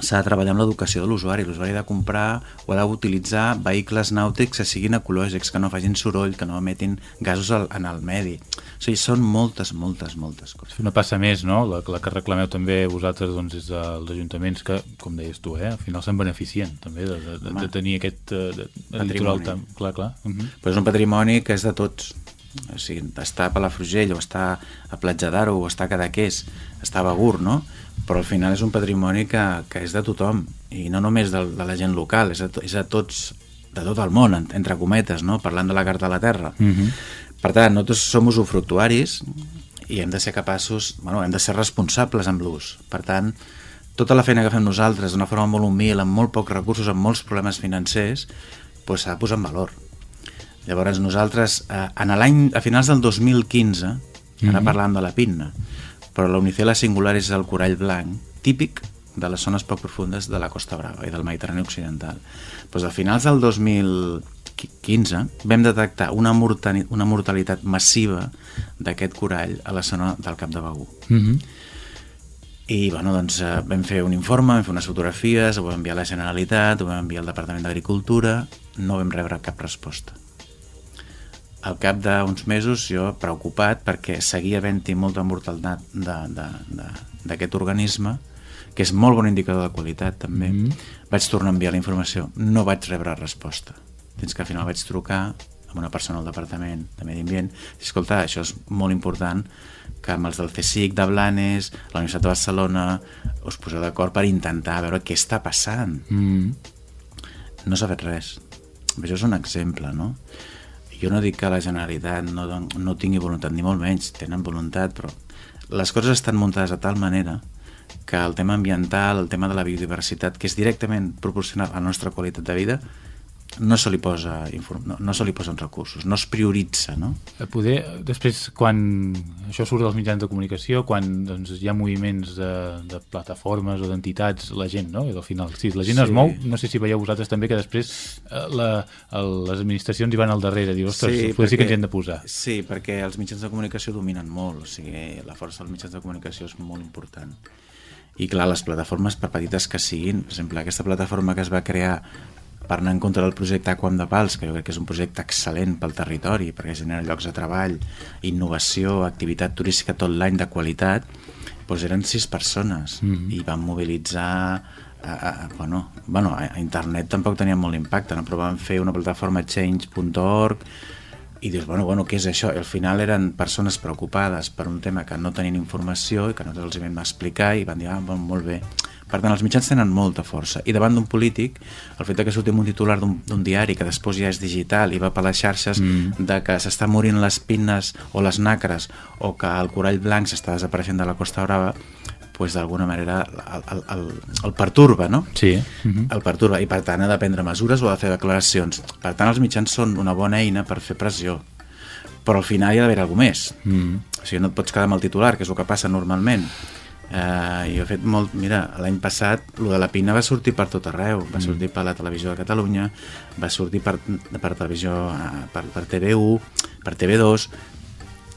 s'ha de treballar amb l'educació de l'usuari. L'usuari ha de comprar o ha d'utilitzar vehicles nàutics que siguin ecològics, que no facin soroll, que no emetin gasos al, en el medi. O sigui, són moltes, moltes, moltes coses. No passa més, no? La, la que reclameu també vosaltres doncs, és dels ajuntaments que, com deies tu, eh, al final se'n beneficien també de, de, de, de tenir aquest eh, de, de litoral tan... Clar, clar. Uh -huh. Però és un patrimoni que és de tots o sigui, està a Palafrugell o està a Platja d'Aro o està a Cadaqués, està a Begur, no? Però al final és un patrimoni que, que és de tothom i no només de, de la gent local, és a, és a tots de tot el món, entre cometes, no? parlant de la carta de la Terra. Uh mhm. -huh. Per tant, nosaltres som usufructuaris i hem de ser capaços, bueno, hem de ser responsables amb l'ús. Per tant, tota la feina que fem nosaltres d'una forma molt humil, amb molt pocs recursos, amb molts problemes financers, s'ha pues, de posar en valor. Llavors nosaltres, eh, en l'any a finals del 2015, ara uh -huh. parlant de la PINNA, però l'unicela singular és el corall blanc, típic de les zones poc profundes de la Costa Brava i del Mediterrani Occidental. Doncs a finals del 2015 vam detectar una, mortalitat, una mortalitat massiva d'aquest corall a la zona del Cap de Begú. Mm -hmm. I bueno, doncs, eh, vam fer un informe, vam fer unes fotografies, ho vam enviar a la Generalitat, ho vam enviar al Departament d'Agricultura, no vam rebre cap resposta al cap d'uns mesos jo preocupat perquè seguia havent-hi molta mortalitat d'aquest organisme que és molt bon indicador de qualitat també mm -hmm. vaig tornar a enviar la informació no vaig rebre resposta fins que al final vaig trucar amb una persona al departament de Medi Ambient i escolta, això és molt important que amb els del CSIC de Blanes la Universitat de Barcelona us poseu d'acord per intentar veure què està passant mm -hmm. no s'ha fet res això és un exemple no? Jo no dic que la Generalitat no, no tingui voluntat, ni molt menys, tenen voluntat, però les coses estan muntades de tal manera que el tema ambiental, el tema de la biodiversitat, que és directament proporcional a la nostra qualitat de vida, no se li posa inform... no, no se li posen recursos, no es prioritza, no? A poder, després, quan això surt dels mitjans de comunicació, quan doncs, hi ha moviments de, de plataformes o d'entitats, la gent, no? I al final, si la gent sí. es mou, no sé si veieu vosaltres també que després eh, la, les administracions hi van al darrere, diu, ostres, sí, perquè, sí que ens hem de posar. Sí, perquè els mitjans de comunicació dominen molt, o sigui, la força dels mitjans de comunicació és molt important. I clar, les plataformes, per petites que siguin, per exemple, aquesta plataforma que es va crear per anar en contra del projecte Aquam de Pals, que jo crec que és un projecte excel·lent pel territori, perquè genera llocs de treball, innovació, activitat turística tot l'any de qualitat, doncs eren sis persones mm -hmm. i van mobilitzar a, a, bueno, bueno, a internet tampoc tenia molt impacte, no? però van fer una plataforma change.org i dius, bueno, bueno, què és això? I al final eren persones preocupades per un tema que no tenien informació i que nosaltres els vam explicar i van dir, ah, bon, molt bé, per tant, els mitjans tenen molta força. I davant d'un polític, el fet que surti un titular d'un diari que després ja és digital i va per les xarxes mm. de que s'està morint les pines o les nacres o que el corall blanc s'està desapareixent de la Costa Brava, pues d'alguna manera el, el, el, el perturba, no? Sí. Uh -huh. El perturba i per tant ha de prendre mesures o ha de fer declaracions. Per tant els mitjans són una bona eina per fer pressió però al final hi ha d'haver alguna més. Mm. O sigui, no et pots quedar amb el titular, que és el que passa normalment. Uh, jo he fet molt... Mira, l'any passat lo de la Pina va sortir per tot arreu. Va mm. sortir per la televisió de Catalunya, va sortir per, per televisió, uh, per, per TV1, per TV2,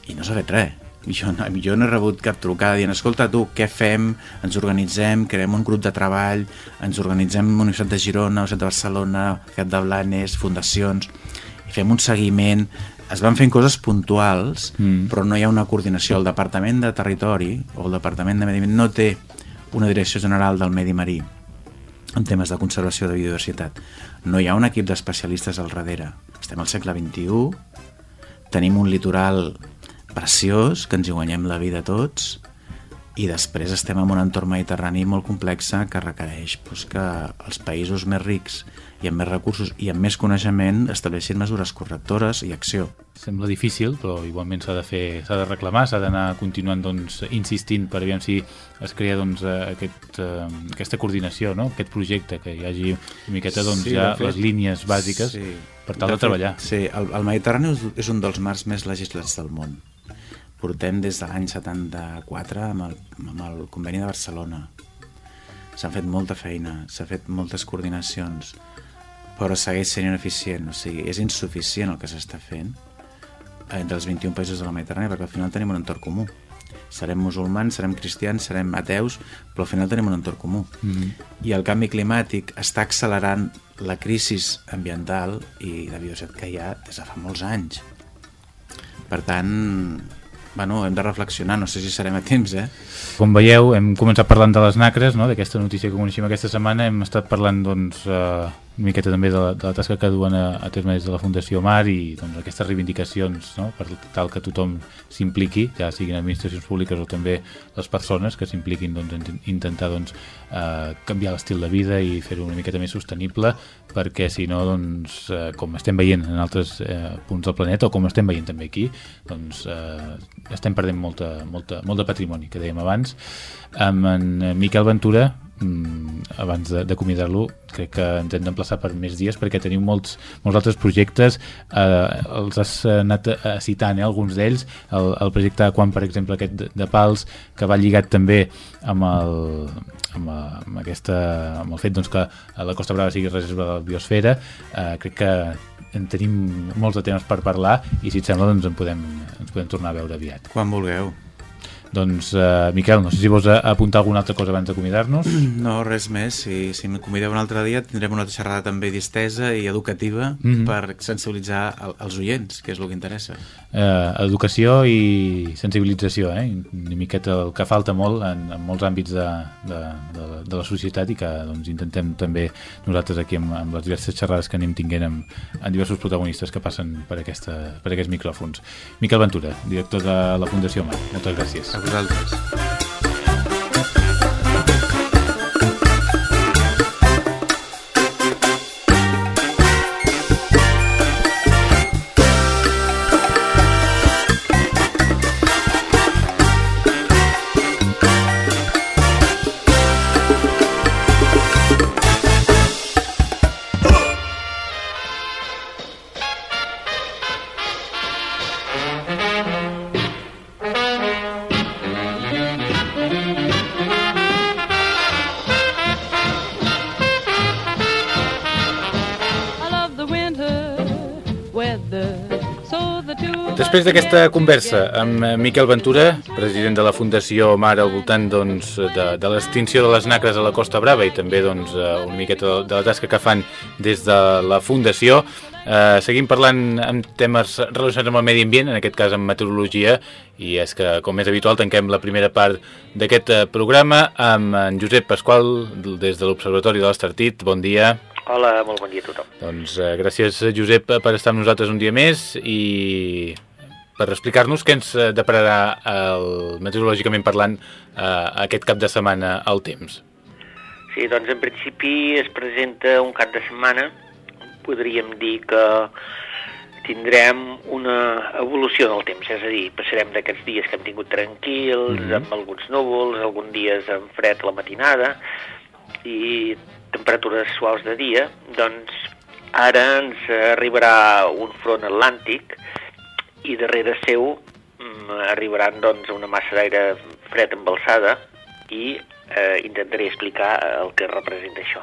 i no s'ha fet res. Jo no, jo no he rebut cap trucada dient escolta tu, què fem? Ens organitzem, creem un grup de treball, ens organitzem Universitat de Girona, Universitat de Barcelona, Cat de Blanes, fundacions, i fem un seguiment, es van fent coses puntuals, mm. però no hi ha una coordinació. El Departament de Territori o el Departament de Medi Ambient no té una direcció general del medi marí en temes de conservació de biodiversitat. No hi ha un equip d'especialistes al darrere. Estem al segle XXI, tenim un litoral preciós, que ens hi guanyem la vida tots, i després estem en un entorn mediterrani molt complex que requereix doncs, que els països més rics i amb més recursos i amb més coneixement estableixin mesures correctores i acció. Sembla difícil, però igualment s'ha de fer, s'ha de reclamar, s'ha d'anar continuant doncs, insistint per aviam si es crea doncs, aquest, uh, aquesta coordinació, no? aquest projecte, que hi hagi una miqueta doncs, sí, ja fet, les línies bàsiques sí, per tal de, de treballar. Sí, el, el Mediterrani és un dels mars més legislats del món. Portem des de l'any 74 amb el, amb el conveni de Barcelona. S'han fet molta feina, s'ha fet moltes coordinacions però segueix sent ineficient, o sigui, és insuficient el que s'està fent entre els 21 països de la Mediterrània, perquè al final tenim un entorn comú. Serem musulmans, serem cristians, serem ateus, però al final tenim un entorn comú. Mm -hmm. I el canvi climàtic està accelerant la crisi ambiental i de biodiversitat que hi ha des de fa molts anys. Per tant, bueno, hem de reflexionar, no sé si serem a temps, eh? Com veieu, hem començat parlant de les nacres, no? d'aquesta notícia que coneixem aquesta setmana, hem estat parlant doncs, eh, una miqueta també de la, de la tasca que duen a, a terme des de la Fundació Mar i doncs, aquestes reivindicacions no? per tal que tothom s'impliqui, ja siguin administracions públiques o també les persones que s'impliquin doncs, en intentar doncs, eh, canviar l'estil de vida i fer-ho una miqueta més sostenible perquè si no, doncs, eh, com estem veient en altres eh, punts del planeta o com estem veient també aquí, doncs eh, estem perdent molta, molta, molt de patrimoni, que dèiem abans. Amb en Miquel Ventura abans d'acomiadar-lo crec que ens hem d'emplaçar per més dies perquè tenim molts, molts altres projectes eh, els has anat citant eh, alguns d'ells, el, el projecte quan per exemple aquest de, de Pals que va lligat també amb el amb, amb, aquesta, amb el fet doncs, que la Costa Brava sigui reserva de la biosfera eh, crec que en tenim molts de temes per parlar i si et sembla doncs en podem, ens podem tornar a veure aviat. Quan vulgueu. Doncs, uh, Miquel, no sé si vols apuntar alguna altra cosa abans d'acomiadar-nos. No, res més. Si, si m'acomideu un altre dia tindrem una xerrada també distesa i educativa mm -hmm. per sensibilitzar el, els oients, que és el que interessa. Uh, educació i sensibilització, eh? una miqueta el que falta molt en, en molts àmbits de, de, de, de la societat i que doncs, intentem també nosaltres aquí amb, amb les diverses xerrades que anem tinguent amb, amb diversos protagonistes que passen per, aquesta, per aquests micròfons. Miquel Ventura, director de la Fundació Mar, moltes gràcies. A Després d'aquesta conversa amb eh, Miquel Ventura, president de la Fundació Mar al voltant doncs, de, de l'extinció de les nacres a la Costa Brava i també doncs, eh, una miqueta de, la tasca que fan des de la Fundació, eh, seguim parlant amb temes relacionats amb el medi ambient, en aquest cas amb meteorologia, i és que, com és habitual, tanquem la primera part d'aquest eh, programa amb en Josep Pasqual, des de l'Observatori de l'Estartit. Bon dia. Hola, molt bon dia a tothom. Doncs eh, gràcies, Josep, per estar amb nosaltres un dia més i per explicar-nos què ens eh, depararà el, meteorològicament parlant eh, aquest cap de setmana al temps. Sí, doncs en principi es presenta un cap de setmana, podríem dir que tindrem una evolució del temps, és a dir, passarem d'aquests dies que hem tingut tranquils, mm -hmm. amb alguns núvols, alguns dies amb fred a la matinada i temperatures suaus de dia, doncs ara ens arribarà un front atlàntic i darrere seu mm, arribaran doncs, una massa d'aire fred amb alçada i eh, intentaré explicar el que representa això.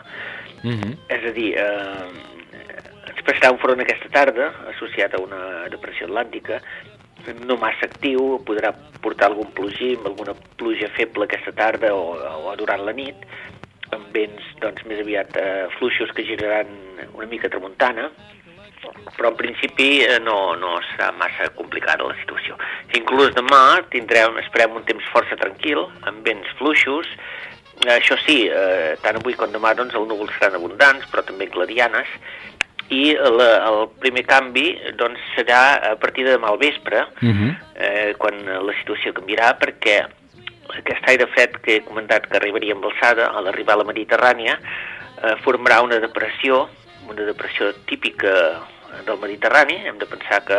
Mm -hmm. És a dir, eh, ens passarà un front aquesta tarda associat a una depressió atlàntica no massa actiu, podrà portar algun plogim, alguna pluja feble aquesta tarda o, o durant la nit, amb vents doncs, més aviat eh, fluixos que giraran una mica tramuntana, però en principi eh, no, no serà massa complicada la situació. Inclús demà tindrem, esperem un temps força tranquil, amb vents fluixos, això sí, eh, tant avui com demà doncs, els núvols seran abundants, però també clarianes, i la, el primer canvi doncs, serà a partir de demà al vespre, uh -huh. eh, quan la situació canviarà, perquè aquest aire fred que he comentat que arribaria amb alçada, a l'arribar a la Mediterrània, eh, formarà una depressió, una depressió típica del Mediterrani, hem de pensar que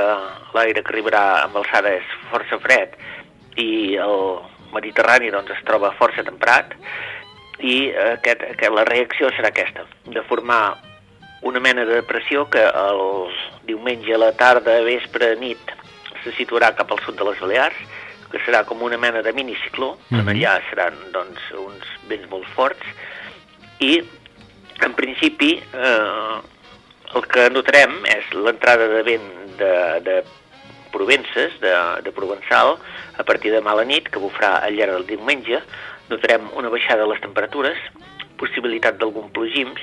l'aire que arribarà amb alçada és força fred i el Mediterrani doncs, es troba força temperat i aquest, aquest, la reacció serà aquesta, de formar una mena de depressió que el diumenge a la tarda, vespre, nit, se situarà cap al sud de les Balears, que serà com una mena de minicicló, mm -hmm. allà seran doncs, uns vents molt forts, i en principi eh, el que notarem és l'entrada de vent de, de Provences, de, de Provençal, a partir de mala nit, que bufarà al llarg del diumenge. Notarem una baixada de les temperatures, possibilitat d'algun plogims.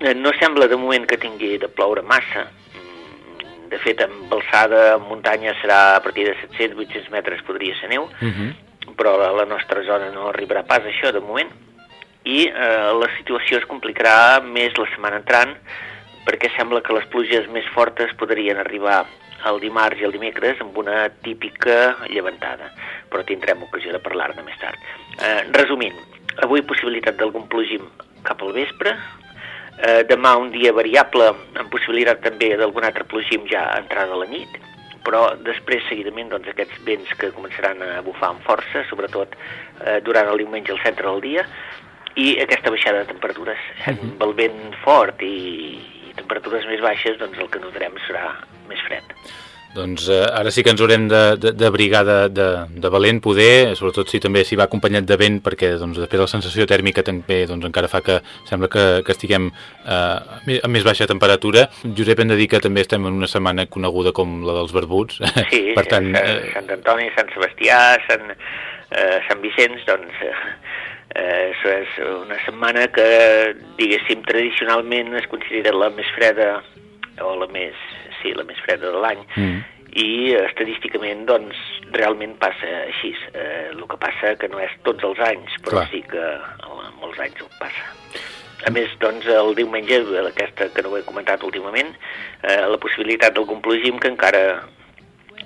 Eh, no sembla de moment que tingui de ploure massa. Mm, de fet, amb alçada en muntanya serà a partir de 700-800 metres podria ser neu, uh -huh. però a la nostra zona no arribarà pas això de moment. I eh, la situació es complicarà més la setmana entrant, perquè sembla que les pluges més fortes podrien arribar el dimarts i el dimecres amb una típica llevantada, però tindrem ocasió de parlar-ne més tard. Eh, resumint, avui possibilitat d'algun plogim cap al vespre, eh, demà un dia variable amb possibilitat també d'algun altre plogim ja a entrada a la nit, però després seguidament doncs, aquests vents que començaran a bufar amb força, sobretot eh, durant el diumenge al centre del dia, i aquesta baixada de temperatures. -huh. Amb el vent fort i, temperatures més baixes, doncs el que notarem serà més fred. Doncs eh, ara sí que ens haurem d'abrigar de, de, de, de valent poder, sobretot si també s'hi va acompanyat de vent, perquè doncs, després la sensació tèrmica també doncs, encara fa que sembla que, que estiguem eh, amb més baixa temperatura. Josep, hem de dir que també estem en una setmana coneguda com la dels barbuts. Sí, per tant, Sant, eh... Sant Antoni, Sant Sebastià, Sant, eh, Sant Vicenç, doncs... Eh, Eh, és una setmana que, diguéssim, tradicionalment es considera la més freda, o la més, sí, la més freda de l'any, mm. i estadísticament, doncs, realment passa així. Eh, el que passa que no és tots els anys, però Clar. sí que molts anys ho passa. A més, doncs, el diumenge, aquesta que no ho he comentat últimament, eh, la possibilitat d'algun plogim que encara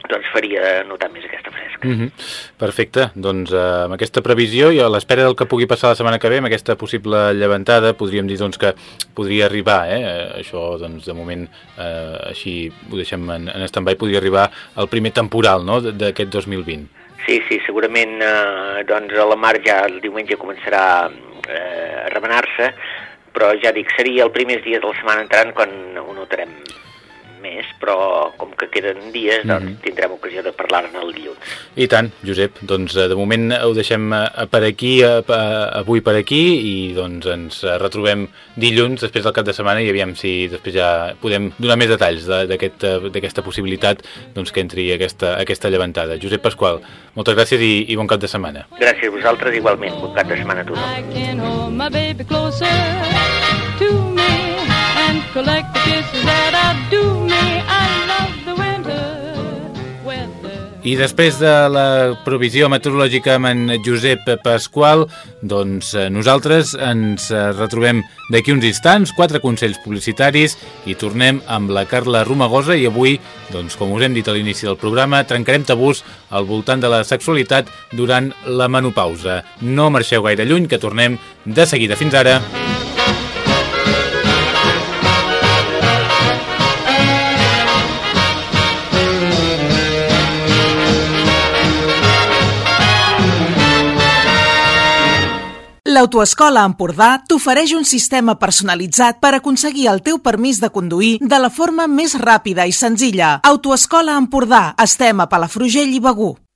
doncs faria notar més aquesta fresca. Mm -hmm. Perfecte, doncs eh, amb aquesta previsió i a l'espera del que pugui passar la setmana que ve, amb aquesta possible llevantada, podríem dir doncs, que podria arribar, eh? això doncs, de moment eh, així ho deixem en, en stand-by, podria arribar al primer temporal no? d'aquest 2020. Sí, sí, segurament eh, doncs a la mar ja el diumenge començarà eh, a remenar-se, però ja dic, seria el primers dies de la setmana entrant quan ho notarem més però com que queden dies, doncs Mhm. tindrem ocasió de parlar-ne el dilluns. I tant, Josep. Doncs eh, de moment ho deixem eh, per aquí, eh, avui per aquí, i doncs ens retrobem dilluns, després del cap de setmana, i aviam si després ja podem donar més detalls de- d'aquest, d'aquesta possibilitat doncs, que entri aquesta, aquesta llevantada. Josep Pasqual, moltes gràcies i, i bon cap de setmana. Gràcies a vosaltres igualment. Bon cap de setmana a tothom. Collect the kisses that outdo me. I love the winter weather. I després de la provisió meteorològica amb en Josep Pasqual, doncs eh, nosaltres ens eh, retrobem d'aquí uns instants, quatre consells publicitaris i tornem amb la Carla Romagosa i avui, doncs com us hem dit a l'inici del programa, trencarem tabús al voltant de la sexualitat durant la menopausa. No marxeu gaire lluny, que tornem de seguida. Fins ara! L'Autoescola Empordà t'ofereix un sistema personalitzat per aconseguir el teu permís de conduir de la forma més ràpida i senzilla. Autoescola Empordà. Estem a Palafrugell i Begur.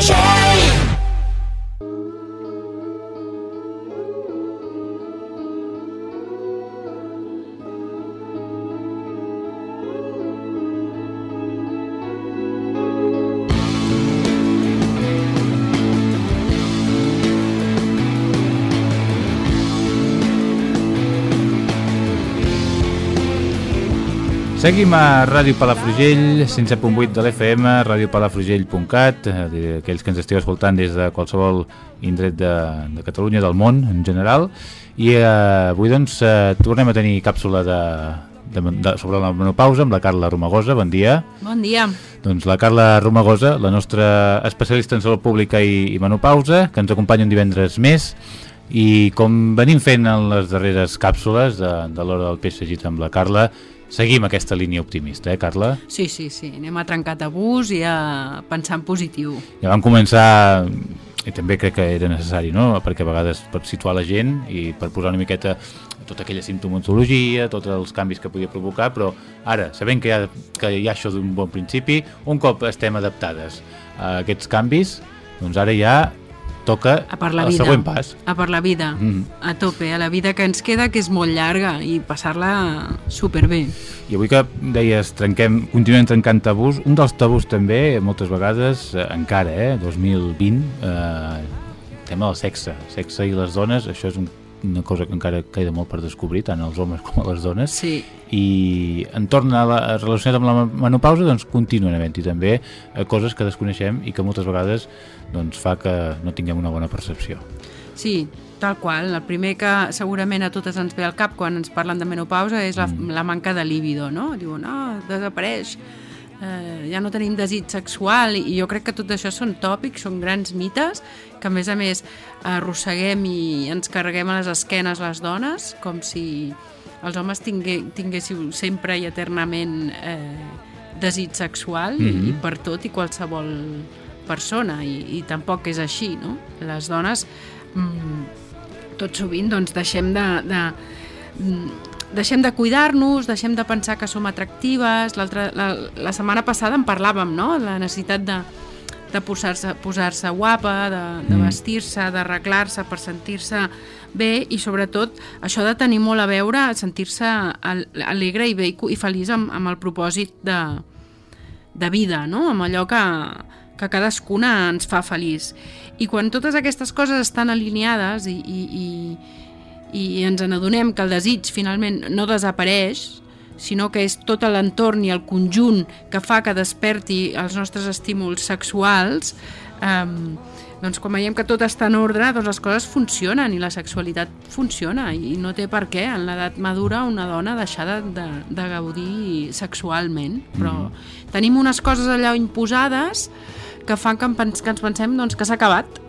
Palafrugell. Seguim a Ràdio Palafrugell, 107.8 de l'FM, radiopalafrugell.cat, eh, aquells que ens esteu escoltant des de qualsevol indret de, de Catalunya, del món en general, i eh, avui doncs eh, tornem a tenir càpsula de, de, de, sobre la menopausa amb la Carla Romagosa, bon dia. Bon dia. Doncs la Carla Romagosa, la nostra especialista en salut pública i, i menopausa, que ens acompanya un divendres més, i com venim fent en les darreres càpsules de, de l'hora del peix amb la Carla, seguim aquesta línia optimista, eh, Carla? Sí, sí, sí. Anem a trencar tabús i a pensar en positiu. Ja vam començar, i també crec que era necessari, no? perquè a vegades per situar la gent i per posar una miqueta tota aquella simptomatologia, tots els canvis que podia provocar, però ara, sabent que hi ha, que hi ha això d'un bon principi, un cop estem adaptades a aquests canvis, doncs ara ja toca A per la el vida. següent pas. A per la vida. Mhm. A tope, a la vida que ens queda, que és molt llarga, i passar-la superbé. I avui que deies, trenquem, continuem trencant tabús, un dels tabús també, moltes vegades, eh, encara, eh, 2020, eh, tema del sexe. Sexe i les dones, això és un, una cosa que encara queda molt per descobrir, tant als homes com a les dones. Sí. I entorn a la, relacionat amb la menopausa, doncs continuen havent-hi també eh, coses que desconeixem i que moltes vegades doncs, fa que no tinguem una bona percepció. Sí, tal qual. El primer que segurament a totes ens ve al cap quan ens parlen de menopausa és la, mm. la manca de líbido, no? Diuen, ah, desapareix, eh, ja no tenim desig sexual, i jo crec que tot això són tòpics, són grans mites, que a més a més arrosseguem i ens carreguem a les esquenes les dones, com si els homes tingué, tinguéssiu sempre i eternament eh, desig sexual, mm -hmm. i, i per tot i qualsevol persona, i, i tampoc és així, no? Les dones mm, tot sovint doncs, deixem de, de, mm, deixem de cuidar-nos, deixem de pensar que som atractives. La, la setmana passada en parlàvem, no? La necessitat de, de posar-se posar guapa, de, de Mm. vestir-se, d'arreglar-se per sentir-se bé i sobretot això de tenir molt a veure, sentir-se al- alegre i bé i feliç amb, amb el propòsit de, de vida, no? amb allò que, que cadascuna ens fa feliç. I quan totes aquestes coses estan alineades i, i, i, i ens n'adonem que el desig finalment no desapareix, sinó que és tot l'entorn i el conjunt que fa que desperti els nostres estímuls sexuals, eh, doncs quan veiem que tot està en ordre, doncs les coses funcionen i la sexualitat funciona i no té per què en l'edat madura una dona deixar de, de, de gaudir sexualment. Però tenim unes coses allà imposades que fan que, que ens pensem doncs, que s'ha acabat,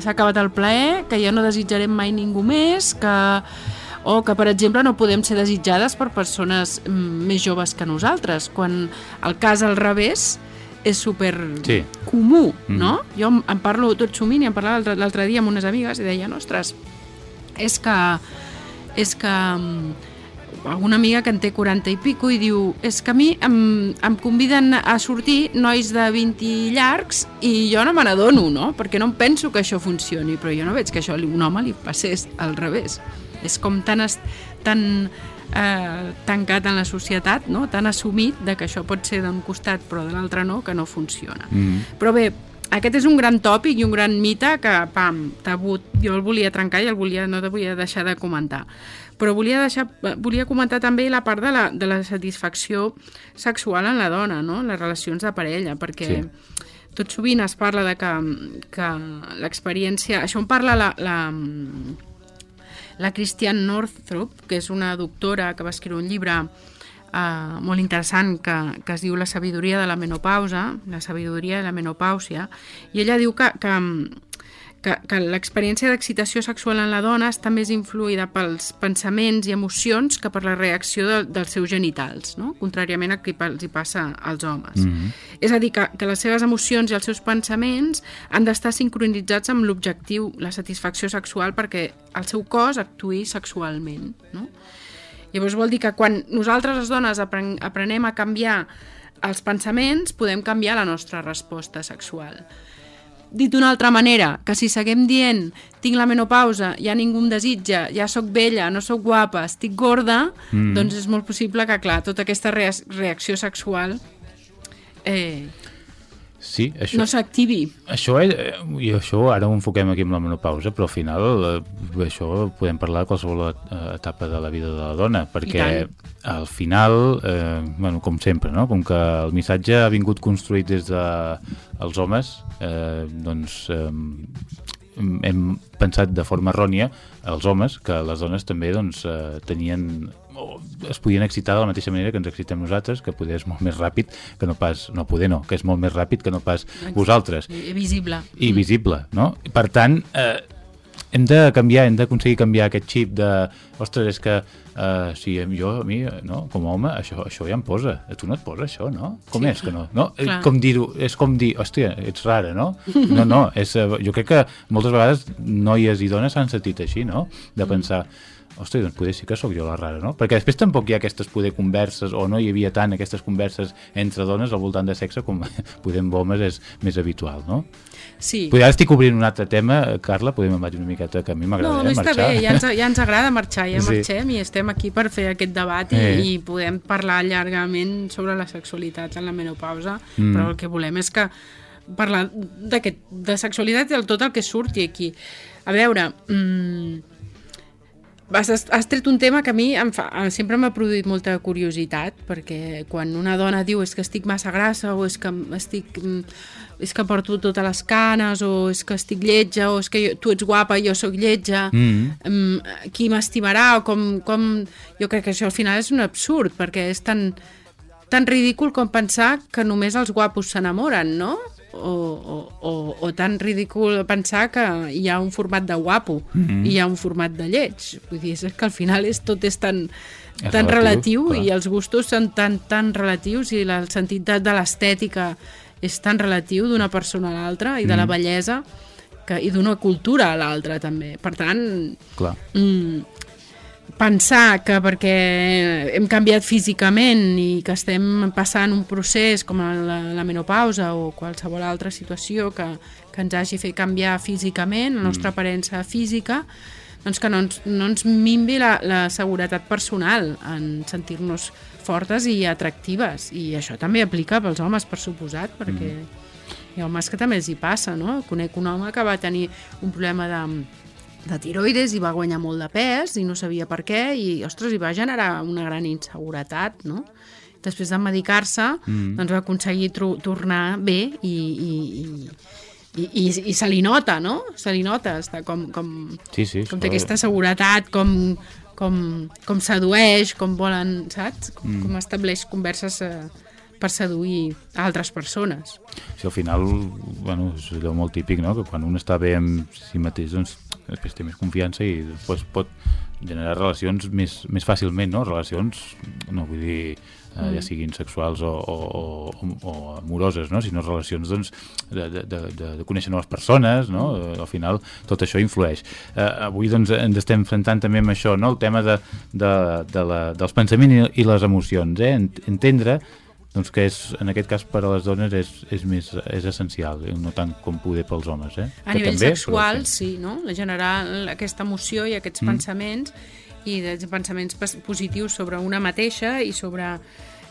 s'ha acabat el plaer, que ja no desitjarem mai ningú més, que o que, per exemple, no podem ser desitjades per persones mm, més joves que nosaltres, quan el cas al revés és super Sí. comú, Mm. no? Jo em- em parlo tot sovint i em parlava l'altre- dia amb unes amigues i deien, ostres, és que és que mm, alguna amiga que en té 40 i pico i diu, és que a mi em, em conviden a sortir nois de 20 i llargs i jo no me n'adono, no? Perquè no em penso que això funcioni, però jo no veig que això a un home li passés al revés. És com tan, tan eh, tancat en la societat, no? tan assumit de que això pot ser d'un costat però de l'altre no, que no funciona. Mm. Però bé, aquest és un gran tòpic i un gran mite que, pam, tabut, jo el volia trencar i el volia, no te volia deixar de comentar. Però volia, deixar, volia comentar també la part de la, de la satisfacció sexual en la dona, no? les relacions de parella, perquè Sí. tot sovint es parla de que, que l'experiència... Això en parla la, la, la Christiane Northrup, que és una doctora que va escriure un llibre uh, molt interessant que, que es diu La sabidoria de la menopausa, la sabidoria de la menopàusia, i ella diu que, que, que, que l'experiència d'excitació sexual en la dona està més influïda pels pensaments i emocions que per la reacció de, dels seus genitals, no? contràriament a que els hi passa als homes. Mm -hmm. És a dir, que, que les seves emocions i els seus pensaments han d'estar sincronitzats amb l'objectiu, la satisfacció sexual, perquè el seu cos actuï sexualment. No? Llavors vol dir que quan nosaltres les dones apren aprenem a canviar els pensaments, podem canviar la nostra resposta sexual. Dit d'una altra manera, que si seguim dient tinc la menopausa, ja ningú em desitja, ja sóc vella, no sóc guapa, estic gorda, Mm. doncs és molt possible que, clar, tota aquesta rea reacció sexual eh, Sí, això... no s'activi. Això, és, eh, i això ara ho enfoquem aquí amb la menopausa, però al final eh, això podem parlar de qualsevol eh, etapa de la vida de la dona, perquè al final, eh, bueno, com sempre, no? com que el missatge ha vingut construït des de els homes, eh, doncs eh, hem pensat de forma errònia els homes que les dones també doncs, eh, tenien es podien excitar de la mateixa manera que ens excitem nosaltres, que poder és molt més ràpid que no pas, no poder no, que és molt més ràpid que no pas vosaltres I- Visible. i visible, no? Per tant, eh, hem de canviar, hem d'aconseguir canviar aquest xip de, ostres, és que eh, si jo, a mi, no, com a home, això, això ja em posa. A tu no et posa això, no? Com Sí. és que no? no? Eh, Clar. Com dir-ho, és com dir, hòstia, ets rara, no? No, no, és, eh, jo crec que moltes vegades noies i dones s'han sentit així, no? De pensar, ostres, doncs poder sí que sóc jo la rara, no? Perquè després tampoc hi ha aquestes poder converses, o no hi havia tant aquestes converses entre dones al voltant de sexe com poder amb homes és més habitual, no? Sí. Potser ara estic obrint un altre tema, Carla, podem em vaig una miqueta, que a mi No, m'agrada no eh, està marxar. bé, ja ens, ja ens agrada marxar, ja Sí. marxem i estem aquí per fer aquest debat i, Eh. i podem parlar llargament sobre la sexualitat en la menopausa, Mm. però el que volem és que parlar de sexualitat i el tot el que surti aquí. A veure, mm, has, has tret un tema que a mi em fa, em- sempre m'ha produït molta curiositat perquè quan una dona diu és que estic massa grassa o és que estic mm, és que porto totes les canes o és que estic lletja o és que jo, tu ets guapa i jo sóc lletja mm, qui m'estimarà o com, com... Jo crec que això al final és un absurd perquè és tan, tan ridícul com pensar que només els guapos s'enamoren, no? O, o, o, tan ridícul pensar que hi ha un format de guapo Mhm. i hi ha un format de lleig. Vull dir, és que al final és, tot és tan, És tan relatiu, relatiu, clar. i els gustos són tan, tan relatius i el sentit de, de l'estètica és tan relatiu d'una persona a l'altra i de la Mhm. bellesa que, i d'una cultura a l'altra també. Per tant, Clar. mm, pensar que perquè hem canviat físicament i que estem passant un procés com la, la menopausa o qualsevol altra situació que, que ens hagi fet canviar físicament, la nostra aparença física, doncs que no ens, no ens minvi la, la seguretat personal en sentir-nos fortes i atractives. I això també aplica pels homes, per suposat, perquè hi ha homes que també els hi passa, no? Conec un home que va tenir un problema de, de tiroides i va guanyar molt de pes i no sabia per què i, ostres, i va generar una gran inseguretat, no? Després de medicar-se, Mm. doncs va aconseguir tornar bé i, i, i, i, i, i se li nota, no? Se li nota, està com, com, Sí, sí, com té aquesta seguretat, com, com, com sedueix, com volen, saps? Com, Mm. com estableix converses eh, per seduir altres persones. Si al final, bueno, és allò molt típic, no?, que quan un està bé amb si mateix, doncs després té més confiança i després pot generar relacions més, més fàcilment, no? Relacions, no vull dir, eh, ja Mm. siguin sexuals o, o, o, o amoroses, no? sinó relacions doncs, de, de, de, de, conèixer noves persones, no? Eh, al final tot això influeix. Eh, avui doncs, ens estem enfrontant també amb això, no? el tema de, de, de la, dels pensaments i, les emocions, eh? Ent- entendre doncs que és, en aquest cas per a les dones és, és, més, és essencial, no tant com poder pels homes. Eh? A Que nivell també, sexual, però sí, no? Generar aquesta emoció i aquests Mm. pensaments i dels pensaments pos- positius sobre una mateixa i sobre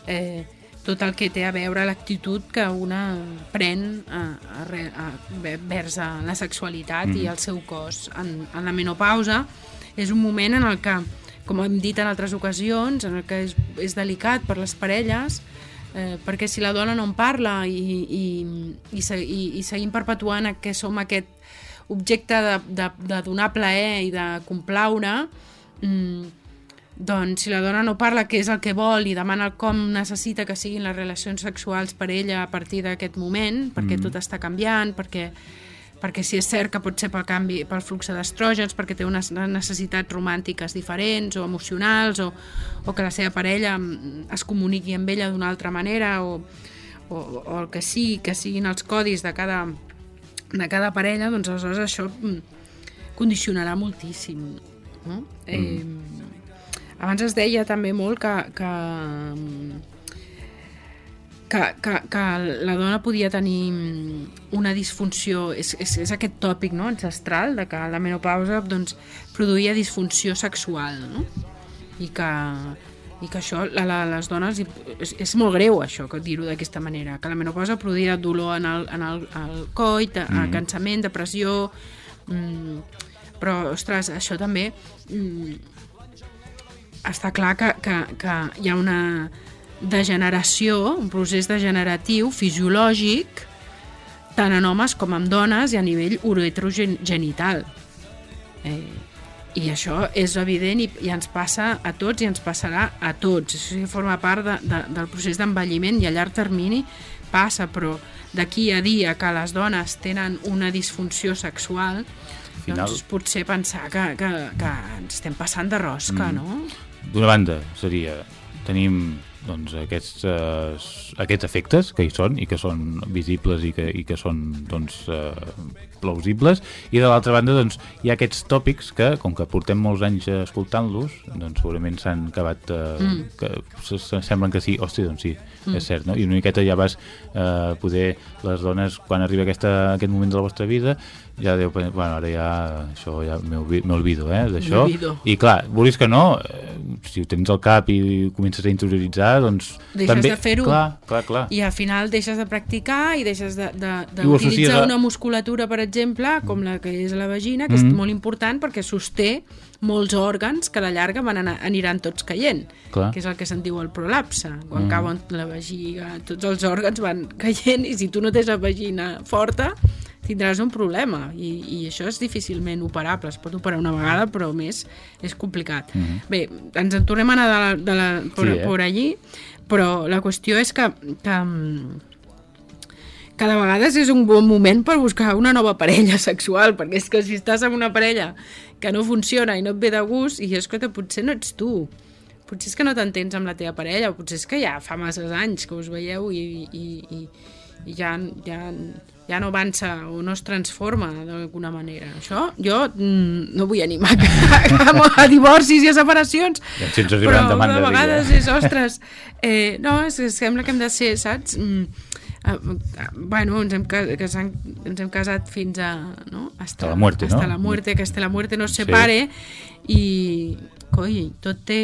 eh, tot el que té a veure l'actitud que una pren a, a, a, vers a la sexualitat Mhm. i el seu cos. En, en la menopausa és un moment en el que, com hem dit en altres ocasions, en el que és, és delicat per les parelles, eh, perquè si la dona no en parla i, i, i, i, i seguim perpetuant que som aquest objecte de, de, de donar plaer i de complaure, mm, doncs si la dona no parla què és el que vol i demana com necessita que siguin les relacions sexuals per ella a partir d'aquest moment, perquè Mhm. tot està canviant, perquè perquè si és cert que pot ser pel canvi pel flux d'estrògens, perquè té unes necessitats romàntiques diferents o emocionals o, o que la seva parella mm, es comuniqui amb ella d'una altra manera o, o, o el que sigui, que siguin els codis de cada, de cada parella, doncs aleshores això mm, condicionarà moltíssim. No? Eh, abans es deia també molt que, que, que, que, que la dona podia tenir mm, una disfunció, és, és, és aquest tòpic no? ancestral, de que la menopausa doncs, produïa disfunció sexual, no? I que, i que això, la, la, les dones, és, és molt greu això, que dir-ho d'aquesta manera, que la menopausa produïa dolor en el, en el, el coit, mm. Mhm. cansament, depressió, mm, però, ostres, això també mm, està clar que, que, que hi ha una degeneració, un procés degeneratiu fisiològic tant en homes com en dones i a nivell uretrogenital. Eh, I això és evident i, i ens passa a tots i ens passarà a tots. Això forma part de, de, del procés d'envelliment i a llarg termini passa, però d'aquí a dia que les dones tenen una disfunció sexual, Final- doncs potser pensar que, que, que ens estem passant de rosca, Mm. no? D'una banda seria, tenim doncs, aquests, eh, aquests efectes que hi són i que són visibles i que, i que són doncs, eh, plausibles i de l'altra banda doncs, hi ha aquests tòpics que com que portem molts anys escoltant-los doncs segurament s'han acabat eh, Mm. que se, se semblen que sí, hòstia, doncs sí, Mm. és cert no? i una miqueta ja vas eh, poder les dones quan arriba aquesta, aquest moment de la vostra vida ja deu, bueno, ara ja això ja m'olvi- m'olvido eh, d'això i clar, vulguis que no eh, si ho tens al cap i comences a interioritzar doncs Deixes també, de fer-ho. clar, clar, clar I al final deixes de practicar i deixes de- de- associes d'utilitzar a- una musculatura, per exemple, com la que és la vagina, que és Mhm. molt important perquè sosté molts òrgans que a la llarga van anar, aniran tots caient, Clar. que és el que se'n diu el prolapse. Quan Mhm. cauen la vagina, tots els òrgans van caient i si tu no tens la vagina forta tindràs un problema i, i això és difícilment operable es pot operar una vegada però més és complicat Mhm. bé, ens en tornem a anar de la, de la, por, Sí, eh? por allí però la qüestió és que, que mm, que de vegades és un bon moment per buscar una nova parella sexual, perquè és que si estàs amb una parella que no funciona i no et ve de gust, i és que potser no ets tu, potser és que no t'entens amb la teva parella, o potser és que ja fa masses anys que us veieu i, i, i, i ja, ja, ja no avança o no es transforma d'alguna manera. Això jo mm, no vull animar a, a divorcis i a separacions, Ja, si ens però i vegades ja. és, ostres, eh, no, és que sembla que hem de ser, saps? Mm, eh, bueno, ens hem, que s'han- ens hem casat fins a... No? Hasta la muerte, hasta no? la muerte, que hasta la muerte nos Sí. separe i, coi, tot té...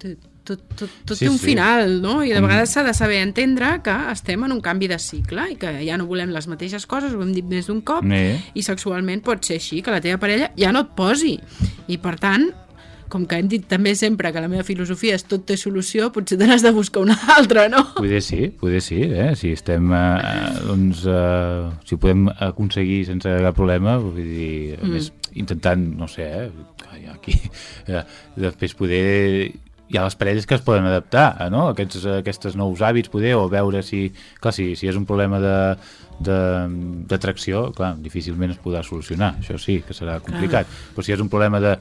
Tot, tot, tot, tot Sí, té un sí. final, no? I de Com- vegades s'ha de saber entendre que estem en un canvi de cicle i que ja no volem les mateixes coses, ho hem dit més d'un cop, Sí. i sexualment pot ser així, que la teva parella ja no et posi. I per tant, com que hem dit també sempre que la meva filosofia és tot té solució, potser te n'has de buscar una altra, no? Poder sí, poder sí, eh? Si estem, eh, doncs, eh, si podem aconseguir sense cap problema, vull dir, Mm. més, intentant, no sé, eh, aquí, eh, després poder hi ha les parelles que es poden adaptar eh, no? aquests, aquests nous hàbits poder o veure si, clar, si, si és un problema de de- d'atracció, clar, difícilment es podrà solucionar, això sí, que serà complicat. Però si és un problema de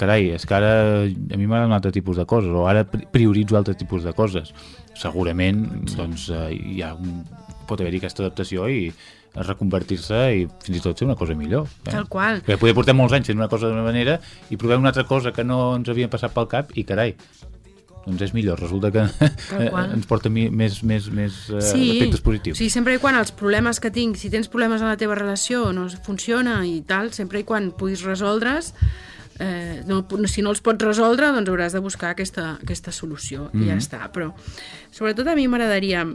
carai, és que ara a mi m'agraden altre tipus de coses o ara pri- prioritzo altres tipus de coses segurament doncs eh, hi ha un, pot haver-hi aquesta adaptació i reconvertir-se i fins i tot ser una cosa millor eh? Tal qual. perquè poder portar molts anys fent una cosa d'una manera i provem una altra cosa que no ens havia passat pel cap i carai, doncs és millor resulta que ens porta més, més, més eh, efectes positius Sí, sempre i quan els problemes que tinc, si tens problemes en la teva relació, no funciona i tal, sempre i quan puguis resoldre's, eh, no, si no els pots resoldre, doncs hauràs de buscar aquesta, aquesta solució i ja Mhm. està. Però sobretot a mi m'agradaria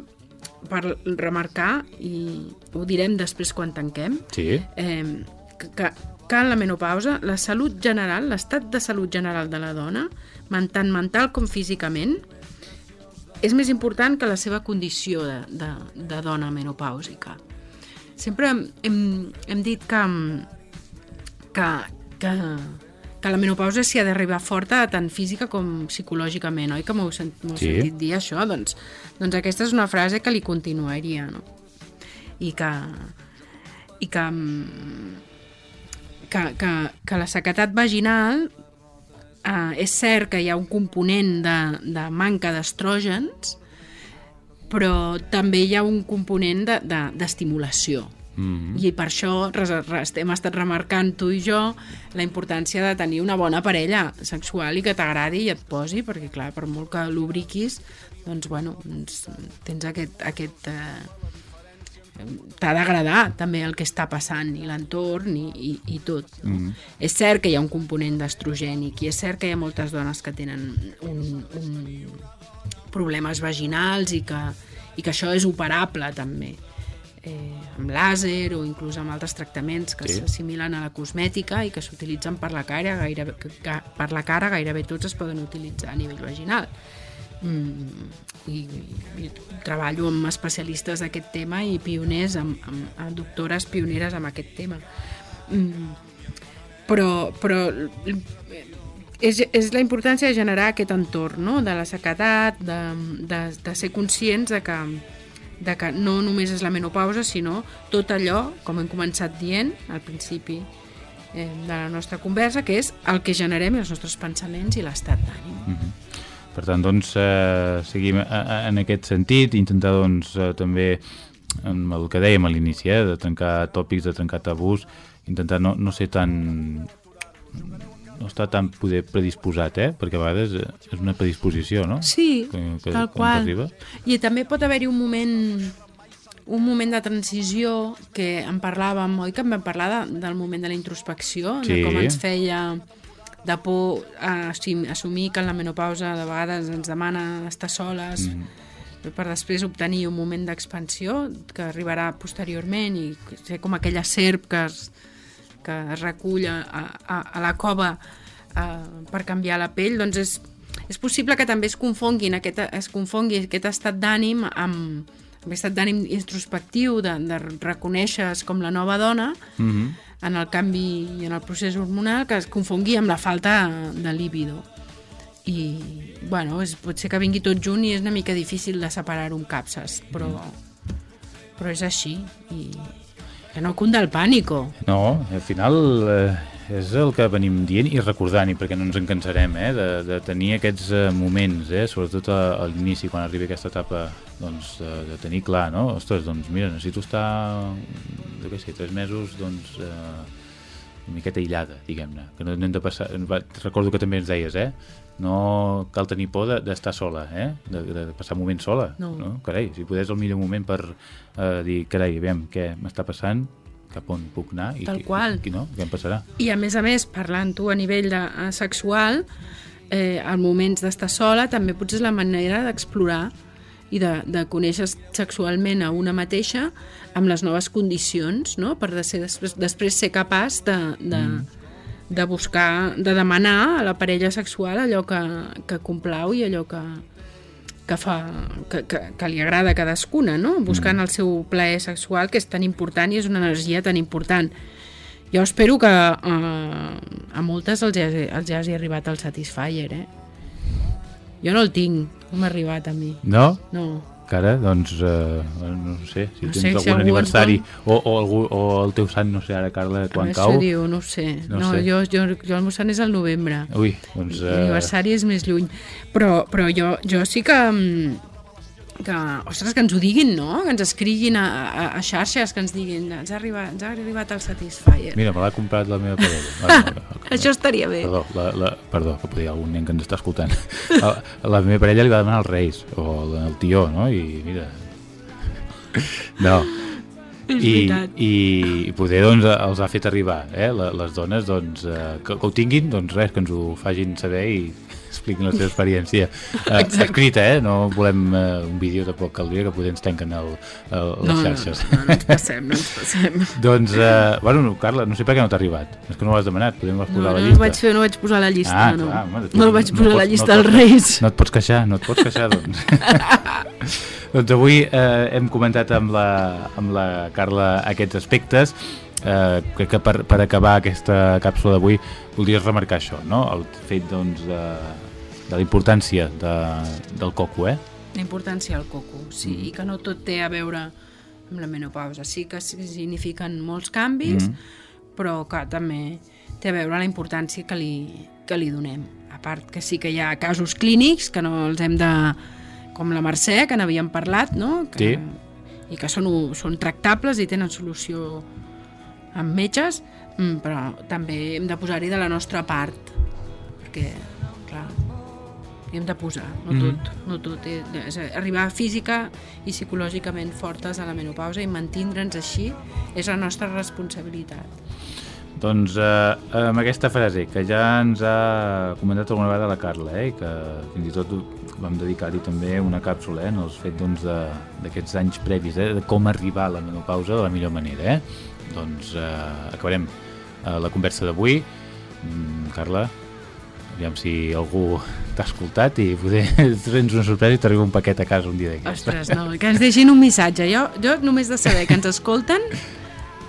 per remarcar, i ho direm després quan tanquem, sí, eh, que, que, en la menopausa la salut general, l'estat de salut general de la dona, tant mental com físicament, és més important que la seva condició de, de, de dona menopàusica. Sempre hem, hem, hem dit que, que, que, que la menopausa s'hi ha d'arribar forta tant física com psicològicament, oi? Que m'heu sent, Sí. sentit dir això? Doncs, doncs aquesta és una frase que li continuaria, no? I que, i que, que, que, que la sequetat vaginal eh, és cert que hi ha un component de, de manca d'estrògens, però també hi ha un component de- de- d'estimulació. De, mm I per això res, res, hem estat remarcant tu i jo la importància de tenir una bona parella sexual i que t'agradi i et posi, perquè clar, per molt que l'obriquis, doncs bueno, doncs, tens aquest... aquest eh, t'ha d'agradar també el que està passant i l'entorn i, i, i tot no? Mhm. és cert que hi ha un component d'estrogènic i és cert que hi ha moltes dones que tenen un, un problemes vaginals i que, i que això és operable també eh, amb làser o inclús amb altres tractaments que Sí. s'assimilen a la cosmètica i que s'utilitzen per la cara gairebé, que, que per la cara gairebé tots es poden utilitzar a nivell vaginal mm, i, i, i treballo amb especialistes d'aquest tema i pioners, amb, amb, amb doctores pioneres amb aquest tema. Mm, però, però és, és la importància de generar aquest entorn, no? de la sequedat, de, de, de ser conscients de que, de que no només és la menopausa, sinó tot allò, com hem començat dient al principi eh, de la nostra conversa, que és el que generem els nostres pensaments i l'estat d'ànim. Mhm. Per tant, doncs, eh, seguim a, a, en aquest sentit, intentar, doncs, eh, també, amb el que dèiem a l'inici, eh, de trencar tòpics, de trencar tabús, intentar no, no ser tan no estar tan poder predisposat, eh? perquè a vegades eh, és una predisposició, no? Sí, que, que, tal qual. arriba. I també pot haver-hi un moment un moment de transició que en parlàvem, oi que en vam parlar de, del moment de la introspecció, Sí. de com ens feia de por a assum- assumir que en la menopausa de vegades ens demana estar soles Mm. per després obtenir un moment d'expansió que arribarà posteriorment i ser com aquella serp que es, que es recull a, a, a la cova a, per canviar la pell, doncs és, és possible que també es confonguin aquest, es confongui aquest estat d'ànim amb, amb aquest estat d'ànim introspectiu de, de reconèixer com la nova dona Mhm. en el canvi i en el procés hormonal que es confongui amb la falta de líbido i bueno, és, pot ser que vingui tot junt i és una mica difícil de separar-ho en capses però, però és així i que no cunda el pànico No, al final eh, és el que venim dient i recordant, i perquè no ens en cansarem, eh, de, de tenir aquests eh, moments, eh, sobretot a, a l'inici, quan arribi aquesta etapa, doncs, de, de tenir clar, no? Ostres, doncs mira, necessito estar, jo què sé, tres mesos, doncs, eh, una miqueta aïllada, diguem-ne, que no, hem de passar... Recordo que també ens deies, eh? No cal tenir por de- d'estar sola, eh? De, de passar moments sola, No. no? Carai, si podés el millor moment per eh, dir, carai, aviam, què m'està passant, cap on puc anar i, Tal qual. qui no, què em passarà? I a més a més, parlant tu a nivell de, eh, sexual, eh, en moments d'estar sola també potser és la manera d'explorar i de, de conèixer sexualment a una mateixa amb les noves condicions, no? per de ser, després, després ser capaç de, de, de buscar, de demanar a la parella sexual allò que, que complau i allò que, que, fa, que, que, que li agrada a cadascuna, no? buscant el seu plaer sexual, que és tan important i és una energia tan important. Jo espero que eh, a moltes els, els ja hagi arribat el Satisfyer, eh? Jo no el tinc, no m'ha arribat a mi. No? No. Cara, doncs, eh, no sé, si No tens sé, si algun ens aniversari o, o, algú, o el teu sant, no sé ara, Carla, quan Això cau. diu, no ho sé. No No, sé. Jo, jo, jo el meu sant és al novembre. Ui, doncs... Eh, L'aniversari és més lluny. Però, però jo, jo sí que... que, ostres, que ens ho diguin, no? Que ens escriguin a, a, a xarxes, que ens diguin ens ha arribat, ens ha arribat el Satisfyer. Mira, me l'ha comprat la meva parella. Bueno, Això estaria bé. Perdó, la, la, perdó, que podria algun nen que ens està escoltant. A, a la meva parella li va demanar els Reis, o el, tió, no? I mira... No. I, i, i poder doncs els ha fet arribar eh? Le- les dones doncs, eh, que, que ho tinguin doncs res, que ens ho facin saber i expliquin la seva experiència eh, Exacte. escrita, eh? no volem eh, un vídeo tampoc caldria que poder ens tanquen el, el, les No, no, xarxes no, no ens passem, no ens passem. doncs, eh, bueno, no, Carla, no sé per què no t'ha arribat és que no ho has demanat, podem No, posar a no, la no, llista el vaig fer, no vaig posar a la llista, Ah, no. clar, home, tu no el vaig posar a la pots- llista no dels pots- Reis. No et pots queixar, no et pots queixar, doncs. doncs avui eh, hem comentat amb la, amb la Carla aquests aspectes. Eh, crec que per, per acabar aquesta càpsula d'avui voldries remarcar això, no? El fet, doncs, de, de la importància de, del coco, eh? La importància del coco, sí, Mm. i que no tot té a veure amb la menopausa. Sí que signifiquen molts canvis, Mm. però que també té a veure la importància que li, que li donem. A part que sí que hi ha casos clínics que no els hem de... com la Mercè, que n'havíem parlat, no? Que, I que són, són tractables i tenen solució amb metges, mm, però també hem de posar-hi de la nostra part, perquè, clar, hi hem de posar, no Mhm. tot, no tot. eh, És arribar física i psicològicament fortes a la menopausa i mantindre'ns així és la nostra responsabilitat. Doncs eh, amb aquesta frase que ja ens ha comentat alguna vegada la Carla, eh, i que fins i tot vam dedicar-hi també una càpsula, eh, en els fets doncs, de- d'aquests anys previs, eh, de com arribar a la menopausa de la millor manera. Eh? Doncs eh, acabarem eh, la conversa d'avui. Mm, Carla, aviam si algú t'ha escoltat i poder tens una sorpresa i t'arriba un paquet a casa un dia d'aquests. Ostres, no, que ens deixin un missatge. Jo, jo només de saber que ens escolten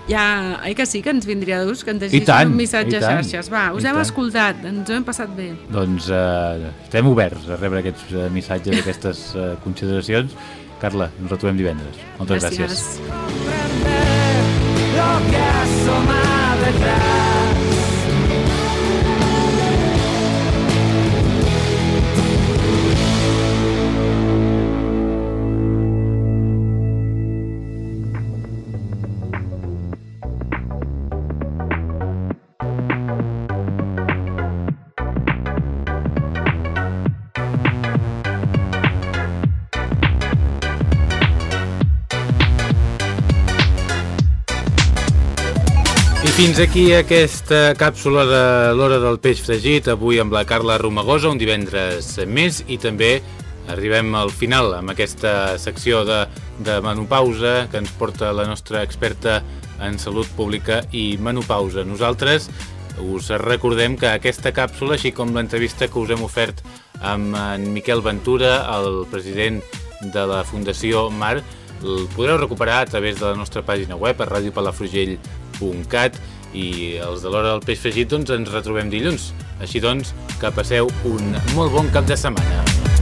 ja, oi que sí, que ens vindria gust que ens deixessin tant, un missatge a xarxes. Va, us i hem tant. escoltat, ens ho hem passat bé. Doncs eh, estem oberts a rebre aquests eh, missatges, aquestes eh, consideracions. Carla, ens retrobem divendres. Moltes gràcies. Lo fins aquí aquesta càpsula de l'hora del peix fregit, avui amb la Carla Romagosa, un divendres més, i també arribem al final amb aquesta secció de, de menopausa que ens porta la nostra experta en salut pública i menopausa. Nosaltres us recordem que aquesta càpsula, així com l'entrevista que us hem ofert amb en Miquel Ventura, el president de la Fundació MAR, el podreu recuperar a través de la nostra pàgina web a radiopalafrugell.cat i els de l'hora del peix fregit doncs ens retrobem dilluns. Així doncs, que passeu un molt bon cap de setmana.